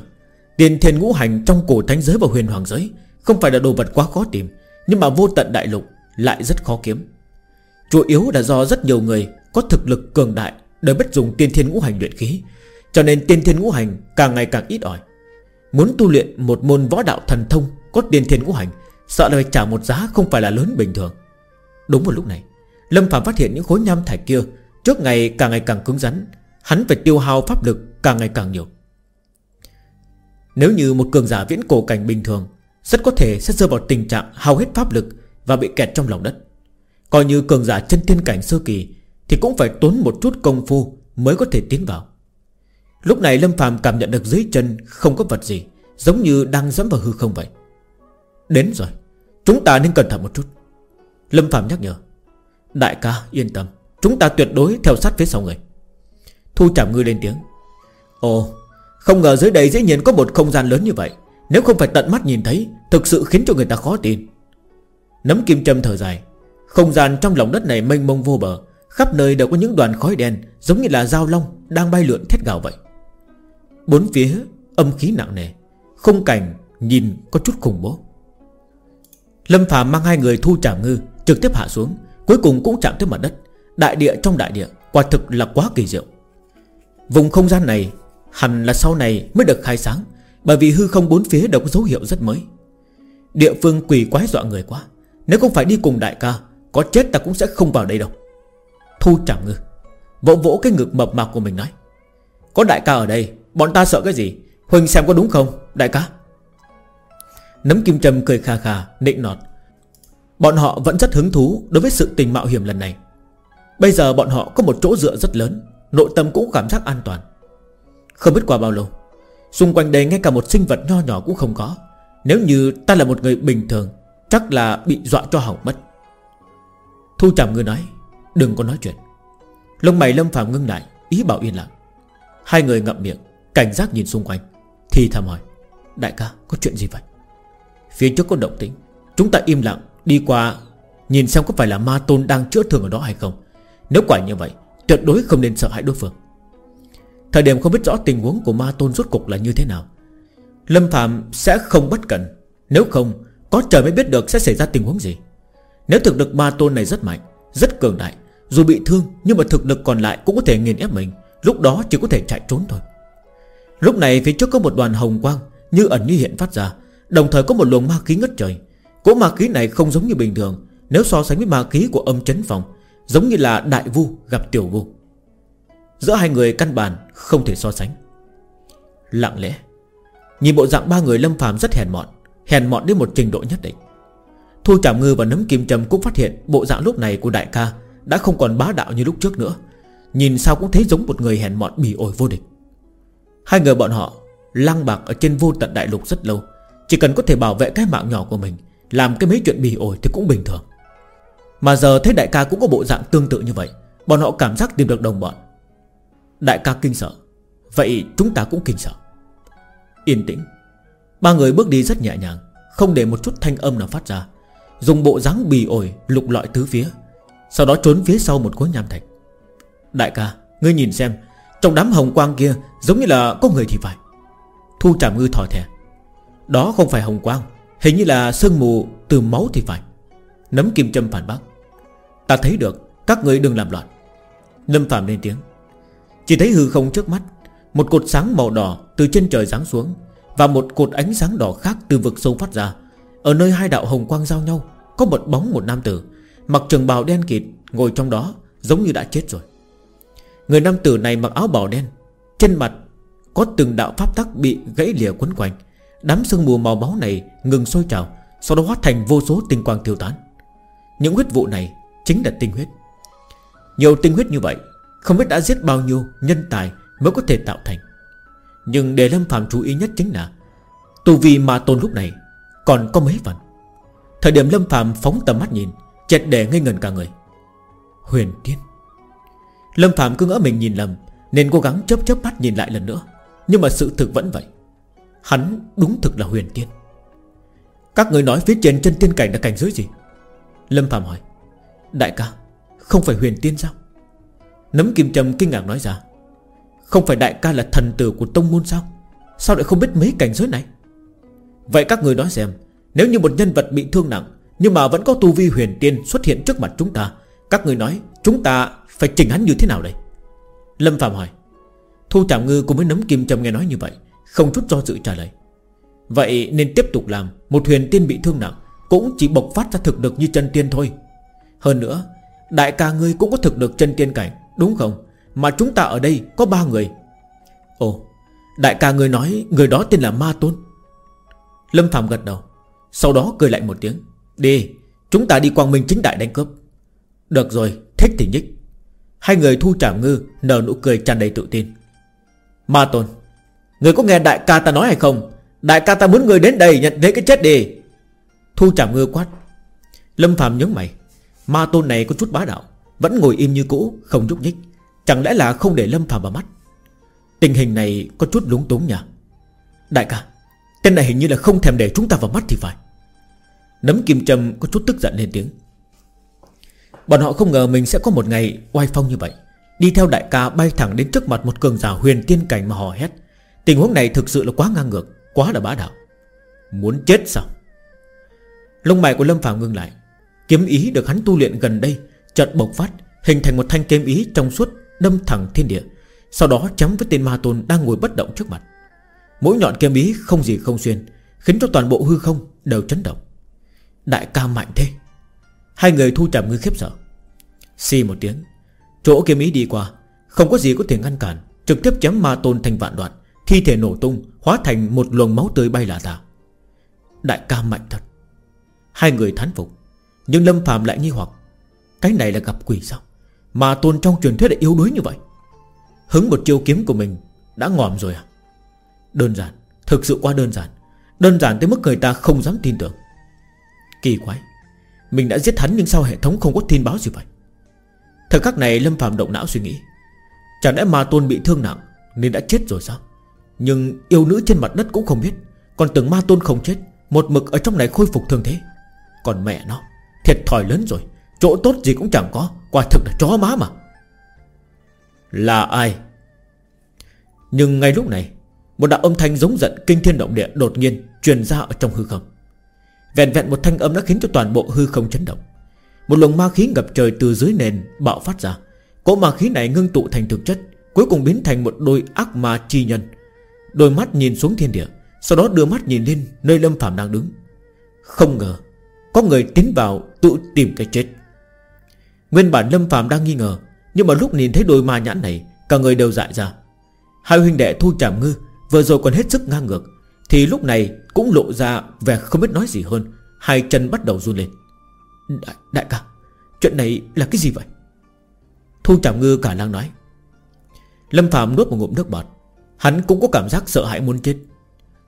Tiền thiên ngũ hành trong cổ thánh giới và huyền hoàng giới Không phải là đồ vật quá khó tìm, Nhưng mà vô tận đại lục lại rất khó kiếm. Chủ yếu là do rất nhiều người Có thực lực cường đại đời bất dùng tiên thiên ngũ hành luyện khí, Cho nên tiên thiên ngũ hành càng ngày càng ít ỏi. Muốn tu luyện một môn võ đạo thần thông Có điên thiên ngũ hành, Sợ là phải trả một giá không phải là lớn bình thường. Đúng vào lúc này, Lâm Phạm phát hiện những khối nham thạch kia, Trước ngày càng ngày càng cứng rắn, Hắn phải tiêu hao pháp lực càng ngày càng nhiều. Nếu như một cường giả viễn cổ cảnh bình thường, Rất có thể sẽ rơi vào tình trạng hao hết pháp lực Và bị kẹt trong lòng đất. Coi như cường giả chân tiên cảnh sơ kỳ Thì cũng phải tốn một chút công phu Mới có thể tiến vào. Lúc này Lâm phàm cảm nhận được dưới chân Không có vật gì, Giống như đang dẫm vào hư không vậy. Đến rồi, Chúng ta nên cẩn thận một chút. Lâm phạm nhắc nhở, Đại ca, yên tâm, Chúng ta tuyệt đối theo sát phía sau người. Thu chạm ngư lên tiếng, Ồ, Không ngờ dưới đây dễ nhiên có một không gian lớn như vậy, Nếu không phải tận mắt nhìn thấy, Thực sự khiến cho người ta khó tin. Nấm kim châm thở dài, Không gian trong lòng đất này mênh mông vô bờ, Khắp nơi đều có những đoàn khói đen, Giống như là dao long đang bay lượn thét gào vậy. Bốn phía âm khí nặng nề Không cảnh nhìn có chút khủng bố. Lâm Phạm mang hai người thu trả ngư Trực tiếp hạ xuống, Cuối cùng cũng chạm tới mặt đất. Đại địa trong đại địa, Quả thực là quá kỳ diệu. Vùng không gian này Hẳn là sau này mới được khai sáng, Bởi vì hư không bốn phía đều có dấu hiệu rất mới. Địa phương quỷ quái dọa người quá, Nếu không phải đi cùng đại ca, Có chết ta cũng sẽ không vào đây đâu. Thu chẳng ngư, Vỗ vỗ cái ngực mập mạp của mình nói, Có đại ca ở đây Bọn ta sợ cái gì? Huỳnh xem có đúng không, đại ca? Nấm kim châm cười khà khà Nịnh nọt. Bọn họ vẫn rất hứng thú đối với sự tình mạo hiểm lần này. Bây giờ bọn họ có một chỗ dựa rất lớn, Nội tâm cũng cảm giác an toàn. Không biết qua bao lâu, Xung quanh đây ngay cả một sinh vật nho nhỏ cũng không có. Nếu như ta là một người bình thường, Chắc là bị dọa cho hỏng mất. Thu chạm người nói, Đừng có nói chuyện. Lông mày lâm phàm ngưng lại, Ý bảo yên lặng. Hai người ngậm miệng. Cảnh giác nhìn xung quanh, Thì thầm hỏi, Đại ca, có chuyện gì vậy? Phía trước có động tĩnh, Chúng ta im lặng, Đi qua, Nhìn xem có phải là ma tôn đang chữa thương ở đó hay không. Nếu quả như vậy, Tuyệt đối không nên sợ hãi đối phương. Thời điểm không biết rõ tình huống của ma tôn rốt cục là như thế nào, Lâm Phạm sẽ không bất cẩn. Nếu không, Có trời mới biết được sẽ xảy ra tình huống gì. Nếu thực lực ma tôn này rất mạnh, Rất cường đại, Dù bị thương nhưng mà thực lực còn lại cũng có thể nghiền ép mình, Lúc đó chỉ có thể chạy trốn thôi. Lúc này phía trước có một đoàn hồng quang Như ẩn như hiện phát ra, Đồng thời có một luồng ma khí ngất trời. Cỗ ma khí này không giống như bình thường, Nếu so sánh với ma khí của âm chấn phòng, Giống như là đại vu gặp tiểu vu. Giữa hai người căn bản Không thể so sánh. Lặng lẽ, Nhìn bộ dạng ba người lâm phàm rất hèn mọn Hèn mọn đến một trình độ nhất định. Thu Trảm Ngư và Nấm Kim Trầm cũng phát hiện Bộ dạng lúc này của đại ca Đã không còn bá đạo như lúc trước nữa. Nhìn sao cũng thấy giống một người hèn mọn bỉ ổi vô địch. Hai người bọn họ Lăng bạc ở trên vô tận đại lục rất lâu, Chỉ cần có thể bảo vệ cái mạng nhỏ của mình, Làm cái mấy chuyện bì ổi thì cũng bình thường. Mà giờ thấy đại ca cũng có bộ dạng tương tự như vậy, Bọn họ cảm giác tìm được đồng bọn. Đại ca kinh sợ, Vậy chúng ta cũng kinh sợ. Yên tĩnh, Ba người bước đi rất nhẹ nhàng, Không để một chút thanh âm nào phát ra, Dùng bộ dáng bì ổi lục lọi tứ phía, Sau đó trốn phía sau một khối nham thạch. Đại ca, Ngươi nhìn xem trong đám hồng quang kia, Giống như là có người thì phải. Thu trảm ngư thò thẻ Đó không phải hồng quang, Hình như là sương mù từ máu thì phải. Nấm kim châm phản bác. Ta thấy được, Các người đừng làm loạn. Lâm Phạm lên tiếng. Chỉ thấy hư không trước mắt, Một cột sáng màu đỏ từ trên trời giáng xuống Và một cột ánh sáng đỏ khác từ vực sâu phát ra. Ở nơi hai đạo hồng quang giao nhau, Có một bóng một nam tử, Mặc trường bào đen kịt Ngồi trong đó, giống như đã chết rồi. Người nam tử này mặc áo bào đen, Trên mặt có từng đạo pháp tắc bị gãy lìa quấn quanh. Đám sương mù màu máu này ngừng sôi trào, Sau đó hóa thành vô số tinh quang tiêu tán. Những huyết vụ này chính là tinh huyết. Nhiều tinh huyết như vậy, Không biết đã giết bao nhiêu nhân tài Mới có thể tạo thành. Nhưng để Lâm Phạm chú ý nhất chính là Tu vi mà tôn lúc này Còn có mấy phần. Thời điểm Lâm Phạm phóng tầm mắt nhìn Chẹt để ngây ngần cả người. Huyền Tiên Lâm Phạm cứ ngỡ mình nhìn lầm, Nên cố gắng chớp chớp mắt nhìn lại lần nữa. Nhưng mà sự thực vẫn vậy. Hắn đúng thực là huyền tiên. Các người nói phía trên chân tiên cảnh là cảnh giới gì? Lâm Phạm hỏi. Đại ca, Không phải huyền tiên sao? Nấm kim trầm kinh ngạc nói ra. Không phải đại ca là thần tử của tông môn sao? Sao lại không biết mấy cảnh giới này? Vậy các người nói xem, Nếu như một nhân vật bị thương nặng, Nhưng mà vẫn có tu vi huyền tiên xuất hiện trước mặt chúng ta các người nói, Chúng ta phải chỉnh hắn như thế nào đây? Lâm Phạm hỏi. Thu Trạm Ngư cùng với nấm kim trầm nghe nói như vậy, Không chút do dự trả lời. Vậy nên tiếp tục làm, Một huyền tiên bị thương nặng, Cũng chỉ bộc phát ra thực lực như chân tiên thôi. Hơn nữa, Đại ca ngươi cũng có thực lực chân tiên cảnh, Đúng không? Mà chúng ta ở đây có ba người. Ồ, Đại ca ngươi nói Người đó tên là Ma Tôn. Lâm Phạm gật đầu, Sau đó cười lại một tiếng. Đi, Chúng ta đi quang minh chính đại đánh cướp. Được rồi, Thích thì nhích. Hai người thu trảm ngư, Nở nụ cười tràn đầy tự tin. Ma Tôn, Người có nghe đại ca ta nói hay không? Đại ca ta muốn người đến đây nhận lấy cái chết đi. Thu trảm ngư quát. Lâm Phạm nhớ mày. Ma Tôn này có chút bá đạo, Vẫn ngồi im như cũ, Không nhúc nhích. Chẳng lẽ là không để Lâm Phạm vào mắt? Tình hình này có chút lúng túng nhỉ? Đại ca, Tên này hình như là không thèm để chúng ta vào mắt thì phải. Nấm kim trầm có chút tức giận lên tiếng. Bọn họ không ngờ mình sẽ có một ngày oai phong như vậy. Đi theo đại ca bay thẳng đến trước mặt một cường giả huyền tiên cảnh mà hò hét. Tình huống này thực sự là quá ngang ngược, Quá là bá đạo. Muốn chết sao? Lông mày của Lâm Phạm ngưng lại. Kiếm ý được hắn tu luyện gần đây, Chợt bộc phát, Hình thành một thanh kiếm ý trong suốt, Đâm thẳng thiên địa. Sau đó chấm với tên ma tôn đang ngồi bất động trước mặt. Mỗi nhọn kiếm ý không gì không xuyên, Khiến cho toàn bộ hư không đều chấn động. Đại ca mạnh thế. Hai người thu chạm ngư khiếp sợ. Xì một tiếng. Chỗ kiếm ý đi qua, Không có gì có thể ngăn cản. Trực tiếp chém ma tôn thành vạn đoạn, Thi thể nổ tung, Hóa thành một luồng máu tươi bay lả tả. Đại ca mạnh thật. Hai người thán phục, Nhưng Lâm phàm lại nghi hoặc. Cái này là gặp quỷ sao? Mà tôn trong truyền thuyết lại yếu đuối như vậy. Hứng một chiêu kiếm của mình Đã ngòm rồi à? Đơn giản, Thực sự quá đơn giản. Đơn giản tới mức người ta không dám tin tưởng. Kỳ quái, Mình đã giết hắn nhưng sao hệ thống không có tin báo gì vậy? Thời khắc này Lâm Phạm động não suy nghĩ. Chẳng lẽ ma tôn bị thương nặng Nên đã chết rồi sao? Nhưng yêu nữ trên mặt đất cũng không biết. Còn từng ma tôn không chết, Một mực ở trong này khôi phục thương thế. Còn mẹ nó, Thiệt thòi lớn rồi. Chỗ tốt gì cũng chẳng có, Quả thực là chó má mà. Là ai? Nhưng ngay lúc này, Một đạo âm thanh giống giận kinh thiên động địa Đột nhiên truyền ra ở trong hư không. Vẹn vẹn một thanh âm đã khiến cho toàn bộ hư không chấn động. Một luồng ma khí ngập trời từ dưới nền bạo phát ra. Cỗ ma khí này ngưng tụ thành thực chất, Cuối cùng biến thành một đôi ác ma chi nhân. Đôi mắt nhìn xuống thiên địa, Sau đó đưa mắt nhìn lên nơi Lâm Phạm đang đứng. Không ngờ, Có người tiến vào tự tìm cái chết. Nguyên bản Lâm Phạm đang nghi ngờ, Nhưng mà lúc nhìn thấy đôi ma nhãn này, Cả người đều dại ra. Hai huynh đệ thu trảm ngư Vừa rồi còn hết sức ngang ngược, Thì lúc này cũng lộ ra vẻ không biết nói gì hơn. Hai chân bắt đầu run lên. Đại, đại ca Chuyện này là cái gì vậy? Thu Trảm Ngư cả lang nói. Lâm Phạm nuốt một ngụm nước bọt. Hắn cũng có cảm giác sợ hãi muốn chết.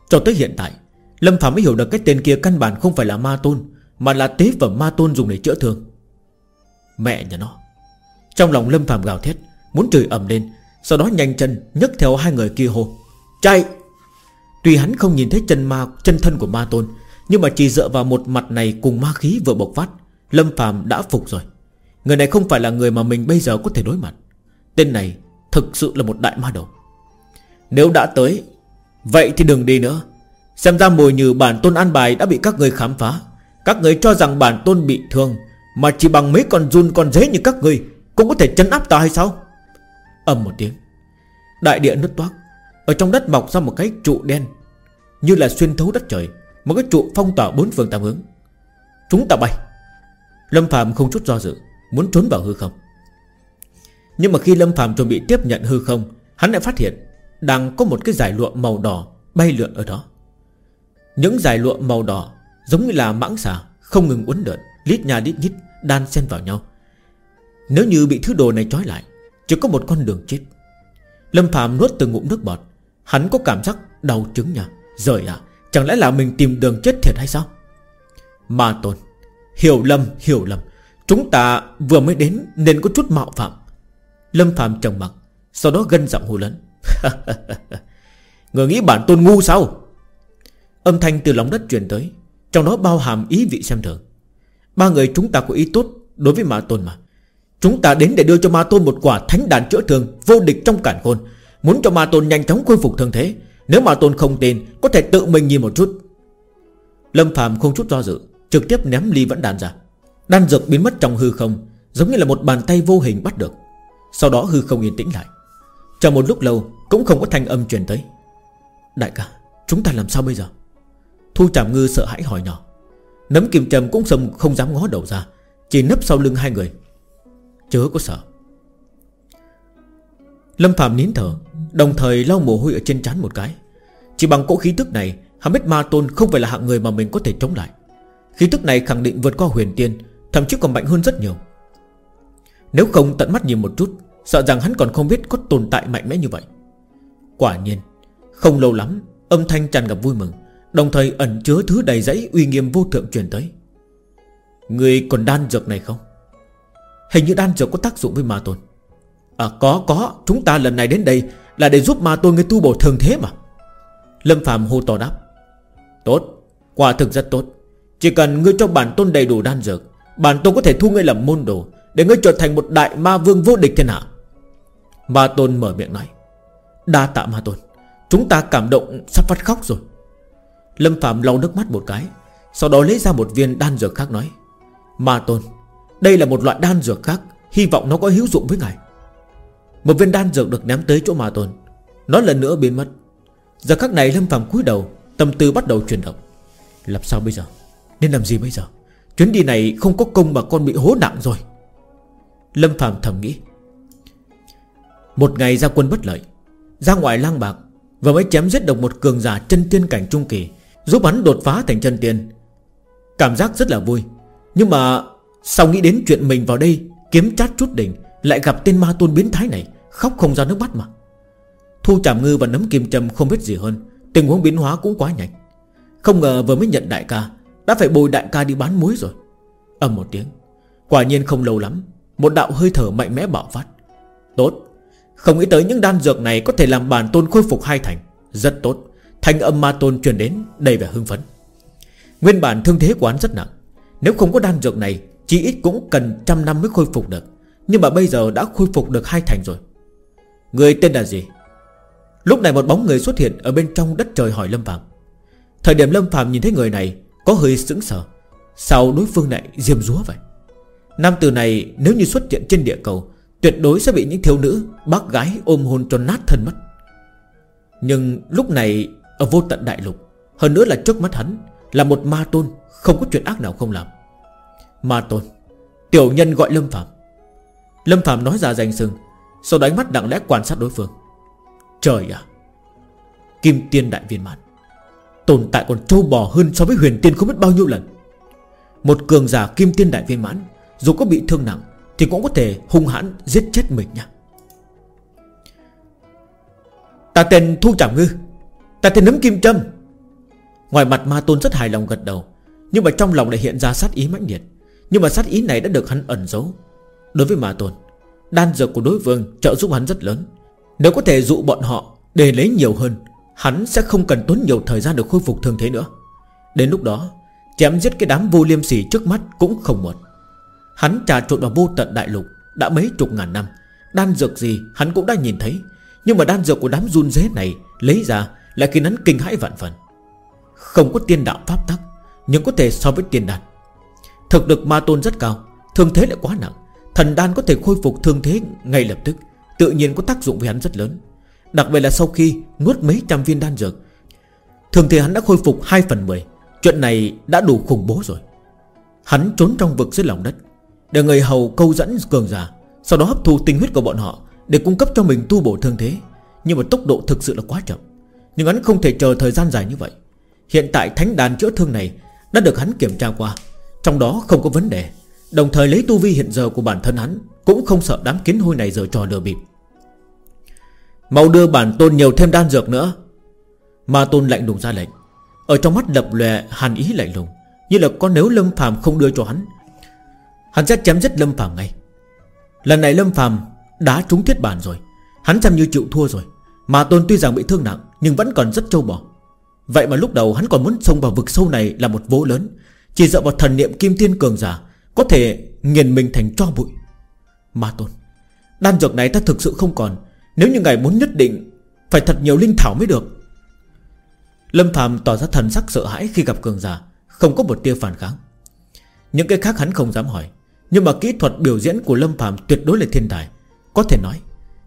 Cho tới hiện tại Lâm Phạm mới hiểu được cái tên kia căn bản không phải là ma tôn Mà là tế phẩm ma tôn dùng để chữa thương. Mẹ nhà nó. Trong lòng Lâm Phạm gào thét Muốn chửi ẩm lên Sau đó nhanh chân nhấc theo hai người kia hô Chạy! Tuy hắn không nhìn thấy chân ma chân thân của ma tôn Nhưng mà chỉ dựa vào một mặt này cùng ma khí vừa bộc phát Lâm Phạm đã phục rồi. Người này không phải là người mà mình bây giờ có thể đối mặt. Tên này thực sự là một đại ma đầu. Nếu đã tới, Vậy thì đừng đi nữa. Xem ra mồi như bản tôn an bài đã bị các người khám phá. Các người cho rằng bản tôn bị thương, Mà chỉ bằng mấy con run con dế như các người Cũng có thể chấn áp ta hay sao? Ầm một tiếng. Đại địa nứt toác. Ở trong đất mọc ra một cái trụ đen, Như là xuyên thấu đất trời, Một cái trụ phong tỏa bốn phương tám hướng. Chúng ta bay. Lâm Phạm không chút do dự, Muốn trốn vào hư không. Nhưng mà khi Lâm Phạm chuẩn bị tiếp nhận hư không, Hắn lại phát hiện Đang có một cái giải lụa màu đỏ Bay lượn ở đó. Những giải lụa màu đỏ Giống như là mãng xà, Không ngừng uốn lượn, Lít nhà lít nhít, Đan xen vào nhau. Nếu như bị thứ đồ này trói lại, Chỉ có một con đường chết. Lâm Phạm nuốt từng ngụm nước bọt, Hắn có cảm giác đau trứng nhà Rời à Chẳng lẽ là mình tìm đường chết thiệt hay sao? Ma tôn. Hiểu lầm hiểu lầm. Chúng ta vừa mới đến nên có chút mạo phạm. Lâm Phạm trầm mặt Sau đó gân giọng hù lớn. Người nghĩ bản tôn ngu sao? Âm thanh từ lòng đất truyền tới, Trong đó bao hàm ý vị xem thường. Ba người chúng ta có ý tốt Đối với ma tôn mà. Chúng ta đến để đưa cho ma tôn một quả thánh đàn chữa thương Vô địch trong cản khôn. Muốn cho ma tôn nhanh chóng khôi phục thương thế. Nếu ma tôn không tin, Có thể tự mình nhìn một chút. Lâm Phạm không chút do dự Trực tiếp ném ly vẫn đan ra. Đan dược biến mất trong hư không, Giống như là một bàn tay vô hình bắt được. Sau đó hư không yên tĩnh lại. Chờ một lúc lâu, cũng không có thanh âm truyền tới. Đại ca, Chúng ta làm sao bây giờ? Thu Trảm Ngư sợ hãi hỏi nhỏ. Nấm kim trầm cũng sầm không dám ngó đầu ra, Chỉ nấp sau lưng hai người. Chớ có sợ. Lâm Phạm nín thở, Đồng thời lau mồ hôi ở trên trán một cái. Chỉ bằng cỗ khí tức này, Hắn biết ma tôn không phải là hạng người mà mình có thể chống lại. Khí tức này khẳng định vượt qua huyền tiên, Thậm chí còn mạnh hơn rất nhiều. Nếu không tận mắt nhìn một chút, Sợ rằng hắn còn không biết có tồn tại mạnh mẽ như vậy. Quả nhiên, Không lâu lắm, Âm thanh tràn ngập vui mừng, Đồng thời ẩn chứa thứ đầy dãy uy nghiêm vô thượng truyền tới. Người còn đan dược này không? Hình như đan dược có tác dụng với ma tôn. À có có, Chúng ta lần này đến đây Là để giúp ma tôn người tu bổ thường thế mà. Lâm Phạm hô to đáp. Tốt, Quả thực rất tốt. Chỉ cần ngươi cho bản tôn đầy đủ đan dược, Bản tôn có thể thu ngươi làm môn đồ Để ngươi trở thành một đại ma vương vô địch thiên hạ. Ma tôn mở miệng nói, Đa tạ ma tôn, Chúng ta cảm động sắp phát khóc rồi. Lâm Phạm lau nước mắt một cái, Sau đó lấy ra một viên đan dược khác nói, Ma tôn, Đây là một loại đan dược khác, Hy vọng nó có hữu dụng với ngài. Một viên đan dược được ném tới chỗ ma tôn, Nó lần nữa biến mất. Giờ khắc này Lâm Phạm cúi đầu, Tâm tư bắt đầu chuyển động. Làm sao bây giờ? Nên làm gì bây giờ? Chuyến đi này không có công mà con bị hố nặng rồi. Lâm Phạm thầm nghĩ. Một ngày ra quân bất lợi, Ra ngoài lang bạc và mới chém giết được một cường giả chân tiên cảnh trung kỳ, Giúp hắn đột phá thành chân tiên. Cảm giác rất là vui. Nhưng mà Sau nghĩ đến chuyện mình vào đây Kiếm chát chút đỉnh, Lại gặp tên ma tôn biến thái này, Khóc không ra nước mắt mà. Thu Trảm Ngư và nấm kim châm không biết gì hơn, Tình huống biến hóa cũng quá nhanh. Không ngờ vừa mới nhận đại ca đã phải bồi đại ca đi bán muối rồi. Âm một tiếng. Quả nhiên không lâu lắm, Một đạo hơi thở mạnh mẽ bạo phát. Tốt. Không nghĩ tới những đan dược này có thể làm bản tôn khôi phục hai thành. Rất tốt. Thanh âm ma tôn truyền đến đầy vẻ hưng phấn. Nguyên bản thương thế của hắn rất nặng. Nếu không có đan dược này Chỉ ít cũng cần trăm năm mới khôi phục được. Nhưng mà bây giờ đã khôi phục được hai thành rồi. Người tên là gì? Lúc này một bóng người xuất hiện Ở bên trong đất trời hỏi Lâm Phạm Thời điểm Lâm Phạm nhìn thấy người này có hơi sững sờ. Sao đối phương lại diêm rúa vậy? Nam từ này nếu như xuất hiện trên địa cầu, Tuyệt đối sẽ bị những thiếu nữ, Bác gái ôm hôn cho nát thân mất. Nhưng lúc này, Ở vô tận đại lục, Hơn nữa là trước mắt hắn, Là một ma tôn, Không có chuyện ác nào không làm. Ma tôn, Tiểu nhân gọi Lâm Phạm Lâm Phạm nói ra danh sừng Sau đó ánh mắt đặng lẽ quan sát đối phương. Trời à Kim tiên đại viên mãn. Tồn tại còn trâu bò hơn so với huyền tiên không biết bao nhiêu lần. Một cường giả kim tiên đại viên mãn, Dù có bị thương nặng, Thì cũng có thể hung hãn giết chết mình nha. Ta tên Thu Trảm Ngư, Ta tên Nấm Kim Trâm. Ngoài mặt ma tôn rất hài lòng gật đầu, Nhưng mà trong lòng lại hiện ra sát ý mãnh liệt. Nhưng mà sát ý này đã được hắn ẩn giấu. Đối với ma tôn, Đan dược của đối phương trợ giúp hắn rất lớn. Nếu có thể dụ bọn họ để lấy nhiều hơn Hắn sẽ không cần tốn nhiều thời gian được khôi phục thương thế nữa. Đến lúc đó, Chém giết cái đám vô liêm sỉ trước mắt cũng không muộn. Hắn trà trộn vào vô tận đại lục Đã mấy chục ngàn năm. Đan dược gì hắn cũng đã nhìn thấy, Nhưng mà đan dược của đám run dế này Lấy ra lại khiến hắn kinh hãi vạn phần. Không có tiên đạo pháp tắc, Nhưng có thể so với tiên đan. Thực lực ma tôn rất cao, Thương thế lại quá nặng. Thần đan có thể khôi phục thương thế ngay lập tức, Tự nhiên có tác dụng với hắn rất lớn. Đặc biệt là sau khi nuốt mấy trăm viên đan dược, Thường thì hắn đã khôi phục 2 phần 10 Chuyện này đã đủ khủng bố rồi. Hắn trốn trong vực dưới lòng đất, Để người hầu câu dẫn cường giả, Sau đó hấp thu tinh huyết của bọn họ Để cung cấp cho mình tu bổ thương thế. Nhưng mà tốc độ thực sự là quá chậm, Nhưng hắn không thể chờ thời gian dài như vậy. Hiện tại thánh đàn chữa thương này Đã được hắn kiểm tra qua, Trong đó không có vấn đề. Đồng thời lấy tu vi hiện giờ của bản thân hắn Cũng không sợ đám kiến hôi này giờ trò lừa bịp. Mau đưa bản tôn nhiều thêm đan dược nữa. Ma tôn lạnh lùng ra lệnh. Ở trong mắt lập lòe hàn ý lạnh lùng, Như là có nếu Lâm phàm không đưa cho hắn. Hắn sẽ chém giết Lâm phàm ngay. Lần này Lâm phàm đã trúng thiết bản rồi. Hắn xem như chịu thua rồi. Ma tôn tuy rằng bị thương nặng, Nhưng vẫn còn rất trâu bò. Vậy mà lúc đầu hắn còn muốn xông vào vực sâu này Là một vố lớn. Chỉ dựa vào thần niệm kim tiên cường giả, Có thể nghiền mình thành cho bụi. Ma tôn, Đan dược này ta thực sự không còn. Nếu như ngài muốn nhất định, Phải thật nhiều linh thảo mới được. Lâm Phạm tỏ ra thần sắc sợ hãi khi gặp cường giả, Không có một tia phản kháng. Những cái khác hắn không dám hỏi, Nhưng mà kỹ thuật biểu diễn của Lâm Phạm tuyệt đối là thiên tài. Có thể nói,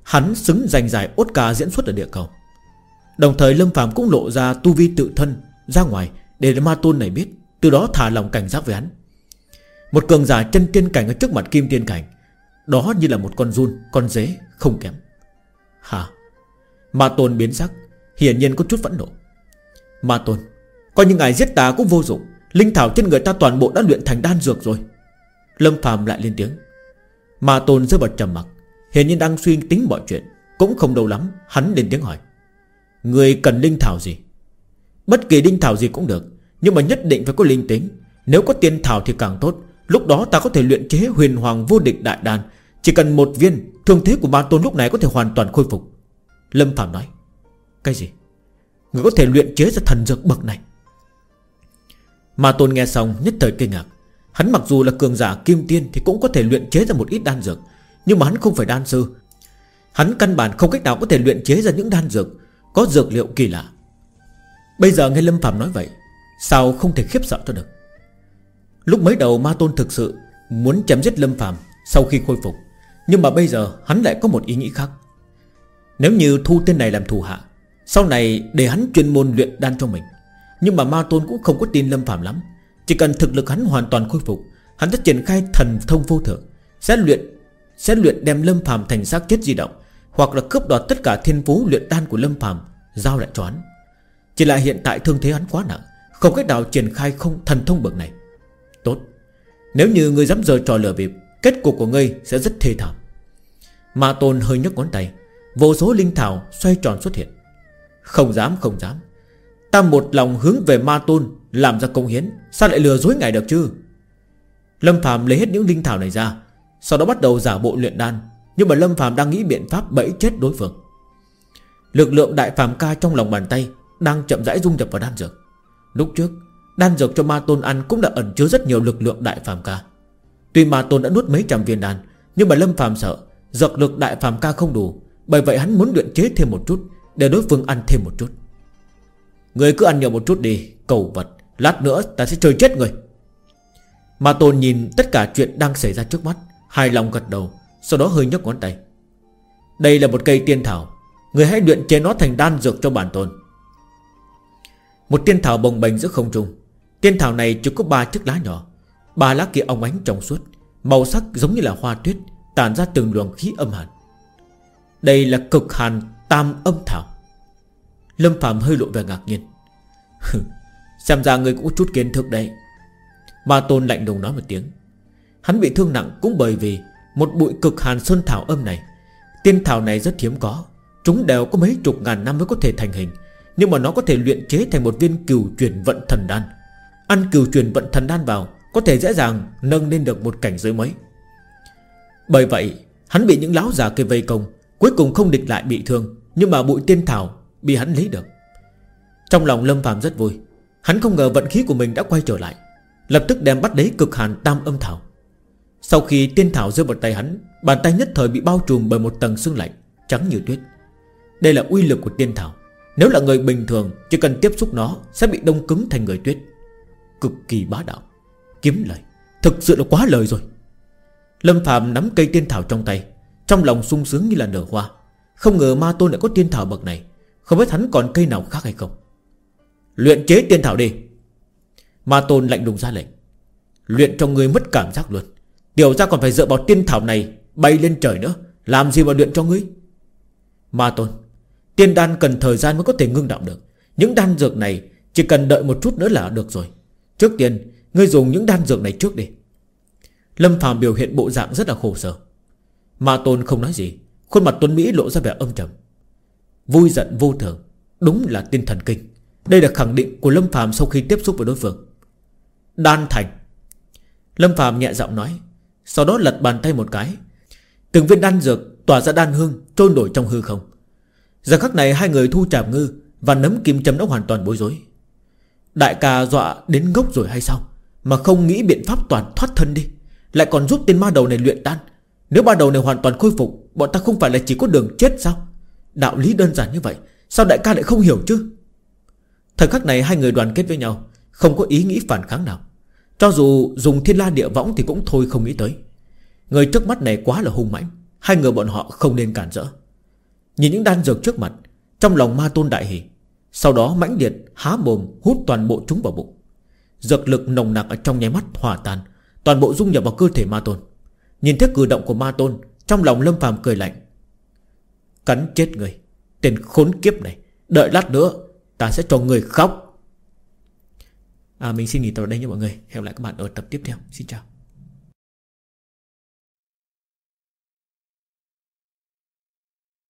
Hắn xứng giành giải Oscar diễn xuất ở địa cầu. Đồng thời Lâm Phạm cũng lộ ra tu vi tự thân, Ra ngoài để ma tôn này biết, Từ đó thả lòng cảnh giác với hắn. Một cường giả chân tiên cảnh ở trước mặt kim tiên cảnh, Đó như là một con run, Con dế không kém. Hả? Ma tôn biến sắc, Hiển nhiên có chút phẫn nộ. Ma tôn, Coi như ngài giết ta cũng vô dụng. Linh thảo trên người ta toàn bộ đã luyện thành đan dược rồi. Lâm phàm lại lên tiếng. Ma tôn rơi vào trầm mặc, hiển nhiên đang suy tính mọi chuyện, Cũng không đâu lắm, Hắn lên tiếng hỏi. Người cần linh thảo gì? Bất kỳ linh thảo gì cũng được, Nhưng mà nhất định phải có linh tính. Nếu có tiên thảo thì càng tốt, Lúc đó ta có thể luyện chế huyền hoàng vô địch đại đan chỉ cần một viên, Thương thế của ma tôn lúc này có thể hoàn toàn khôi phục. Lâm Phạm nói, Cái gì? Người có thể luyện chế ra thần dược bậc này. Ma tôn nghe xong nhất thời kinh ngạc. Hắn mặc dù là cường giả kim tiên Thì cũng có thể luyện chế ra một ít đan dược, Nhưng mà hắn không phải đan sư. Hắn căn bản không cách nào có thể luyện chế ra những đan dược Có dược liệu kỳ lạ. Bây giờ nghe Lâm Phạm nói vậy, Sao không thể khiếp sợ cho được? Lúc mới đầu Ma Tôn thực sự Muốn chém giết Lâm Phạm Sau khi khôi phục nhưng mà bây giờ hắn lại có một ý nghĩ khác. Nếu như thu tên này làm thù hạ, Sau này để hắn chuyên môn luyện đan cho mình. Nhưng mà Ma Tôn cũng không có tin Lâm Phạm lắm. Chỉ cần thực lực hắn hoàn toàn khôi phục, Hắn sẽ triển khai thần thông vô thượng, Sẽ luyện Sẽ luyện đem Lâm Phạm thành xác chết di động, Hoặc là cướp đoạt tất cả thiên phú luyện đan của Lâm Phạm Giao lại cho hắn. Chỉ là hiện tại thương thế hắn quá nặng, Không cách nào triển khai không thần thông bậc này. Tốt. Nếu như người dám giờ trò lừa bịp Kết cục của ngươi sẽ rất thê thảm. Ma Tôn hơi nhấc ngón tay, Vô số linh thảo xoay tròn xuất hiện. Không dám không dám. Ta một lòng hướng về Ma Tôn, Làm ra công hiến, Sao lại lừa dối ngài được chứ? Lâm Phạm lấy hết những linh thảo này ra, Sau đó bắt đầu giả bộ luyện đan. Nhưng mà Lâm Phạm đang nghĩ biện pháp bẫy chết đối phương. Lực lượng đại phàm ca trong lòng bàn tay Đang chậm rãi dung nhập vào đan dược. Lúc trước, Đan dược cho ma tôn ăn cũng đã ẩn chứa rất nhiều lực lượng đại phàm ca. Tuy ma tôn đã nuốt mấy trăm viên đan, Nhưng mà Lâm phàm sợ, Dược lực đại phàm ca không đủ, Bởi vậy hắn muốn luyện chế thêm một chút, Để đối phương ăn thêm một chút. Người cứ ăn nhiều một chút đi, Cầu vật, Lát nữa ta sẽ chơi chết người. Ma tôn nhìn tất cả chuyện đang xảy ra trước mắt, Hài lòng gật đầu, Sau đó hơi nhấc ngón tay. Đây là một cây tiên thảo, Người hãy luyện chế nó thành đan dược cho bản tôn. Một tiên thảo bồng bềnh giữa không trung, Tiên thảo này chỉ có ba chiếc lá nhỏ Ba lá kia óng ánh trong suốt, Màu sắc giống như là hoa tuyết, Tản ra từng luồng khí âm hàn. Đây là cực hàn tam âm thảo. Lâm Phạm hơi lộ vẻ ngạc nhiên. Xem ra người cũng chút kiến thức đấy. Ma Tôn lạnh lùng nói một tiếng. Hắn bị thương nặng cũng bởi vì Một bụi cực hàn sơn thảo âm này. Tiên thảo này rất hiếm có, Chúng đều có mấy chục ngàn năm mới có thể thành hình, Nhưng mà nó có thể luyện chế thành một viên cửu truyền vận thần đan. Ăn cửu truyền vận thần đan vào có thể dễ dàng nâng lên được một cảnh giới mới. Bởi vậy, Hắn bị những láo già kia vây công, Cuối cùng không địch lại bị thương, Nhưng mà bụi tiên thảo bị hắn lấy được. Trong lòng Lâm phàm rất vui. Hắn không ngờ vận khí của mình đã quay trở lại, Lập tức đem bắt lấy cực hàn tam âm thảo. Sau khi tiên thảo rơi vào tay hắn, Bàn tay nhất thời bị bao trùm bởi một tầng xương lạnh, Trắng như tuyết. Đây là uy lực của tiên thảo. Nếu là người bình thường, Chỉ cần tiếp xúc nó Sẽ bị đông cứng thành người tuyết. Cực kỳ bá đạo. Kiếm lời. Thực sự là quá lời rồi. Lâm Phạm nắm cây tiên thảo trong tay, Trong lòng sung sướng như là nở hoa. Không ngờ ma tôn lại có tiên thảo bậc này, Không biết hắn còn cây nào khác hay không. Luyện chế tiên thảo đi. Ma tôn lạnh lùng ra lệnh. Luyện cho ngươi mất cảm giác luôn. Điều ra còn phải dựa vào tiên thảo này Bay lên trời nữa. Làm gì mà luyện cho ngươi? Ma tôn, Tiên đan cần thời gian mới có thể ngưng động được. Những đan dược này Chỉ cần đợi một chút nữa là được rồi. Trước tiên Ngươi dùng những đan dược này trước đi. Lâm Phạm biểu hiện bộ dạng rất là khổ sở. Ma tôn không nói gì, Khuôn mặt Tuấn Mỹ lộ ra vẻ âm trầm. Vui giận vô thường, Đúng là tinh thần kinh. Đây là khẳng định của Lâm Phạm sau khi tiếp xúc với đối phương. Đan thành. Lâm Phạm nhẹ giọng nói, Sau đó lật bàn tay một cái. Từng viên đan dược tỏa ra đan hương, Trôi nổi trong hư không. Giờ khắc này hai người thu trảm ngư Và nấm kim châm đã hoàn toàn bối rối. Đại ca dọa đến ngốc rồi hay sao? Mà không nghĩ biện pháp toàn thoát thân đi Lại còn giúp tên ma đầu này luyện đan Nếu ma đầu này hoàn toàn khôi phục Bọn ta không phải là chỉ có đường chết sao? Đạo lý đơn giản như vậy Sao đại ca lại không hiểu chứ? Thời khắc này hai người đoàn kết với nhau Không có ý nghĩ phản kháng nào. Cho dù dùng thiên la địa võng thì cũng thôi không nghĩ tới. Người trước mắt này quá là hung mãnh Hai người bọn họ không nên cản rỡ. Nhìn những đan dược trước mặt Trong lòng ma tôn đại hỉ, Sau đó mãnh liệt há mồm hút toàn bộ chúng vào bụng. Dược lực nồng nặc ở trong nháy mắt hòa tan. Toàn bộ dung nhập vào cơ thể ma tôn. Nhìn thấy cử động của ma tôn Trong lòng lâm phàm cười lạnh. Cắn chết người Tên khốn kiếp này. Đợi lát nữa Ta sẽ cho người khóc. À, Mình xin nghỉ tập ở đây nha mọi người. Hẹn gặp lại các bạn ở tập tiếp theo. Xin chào.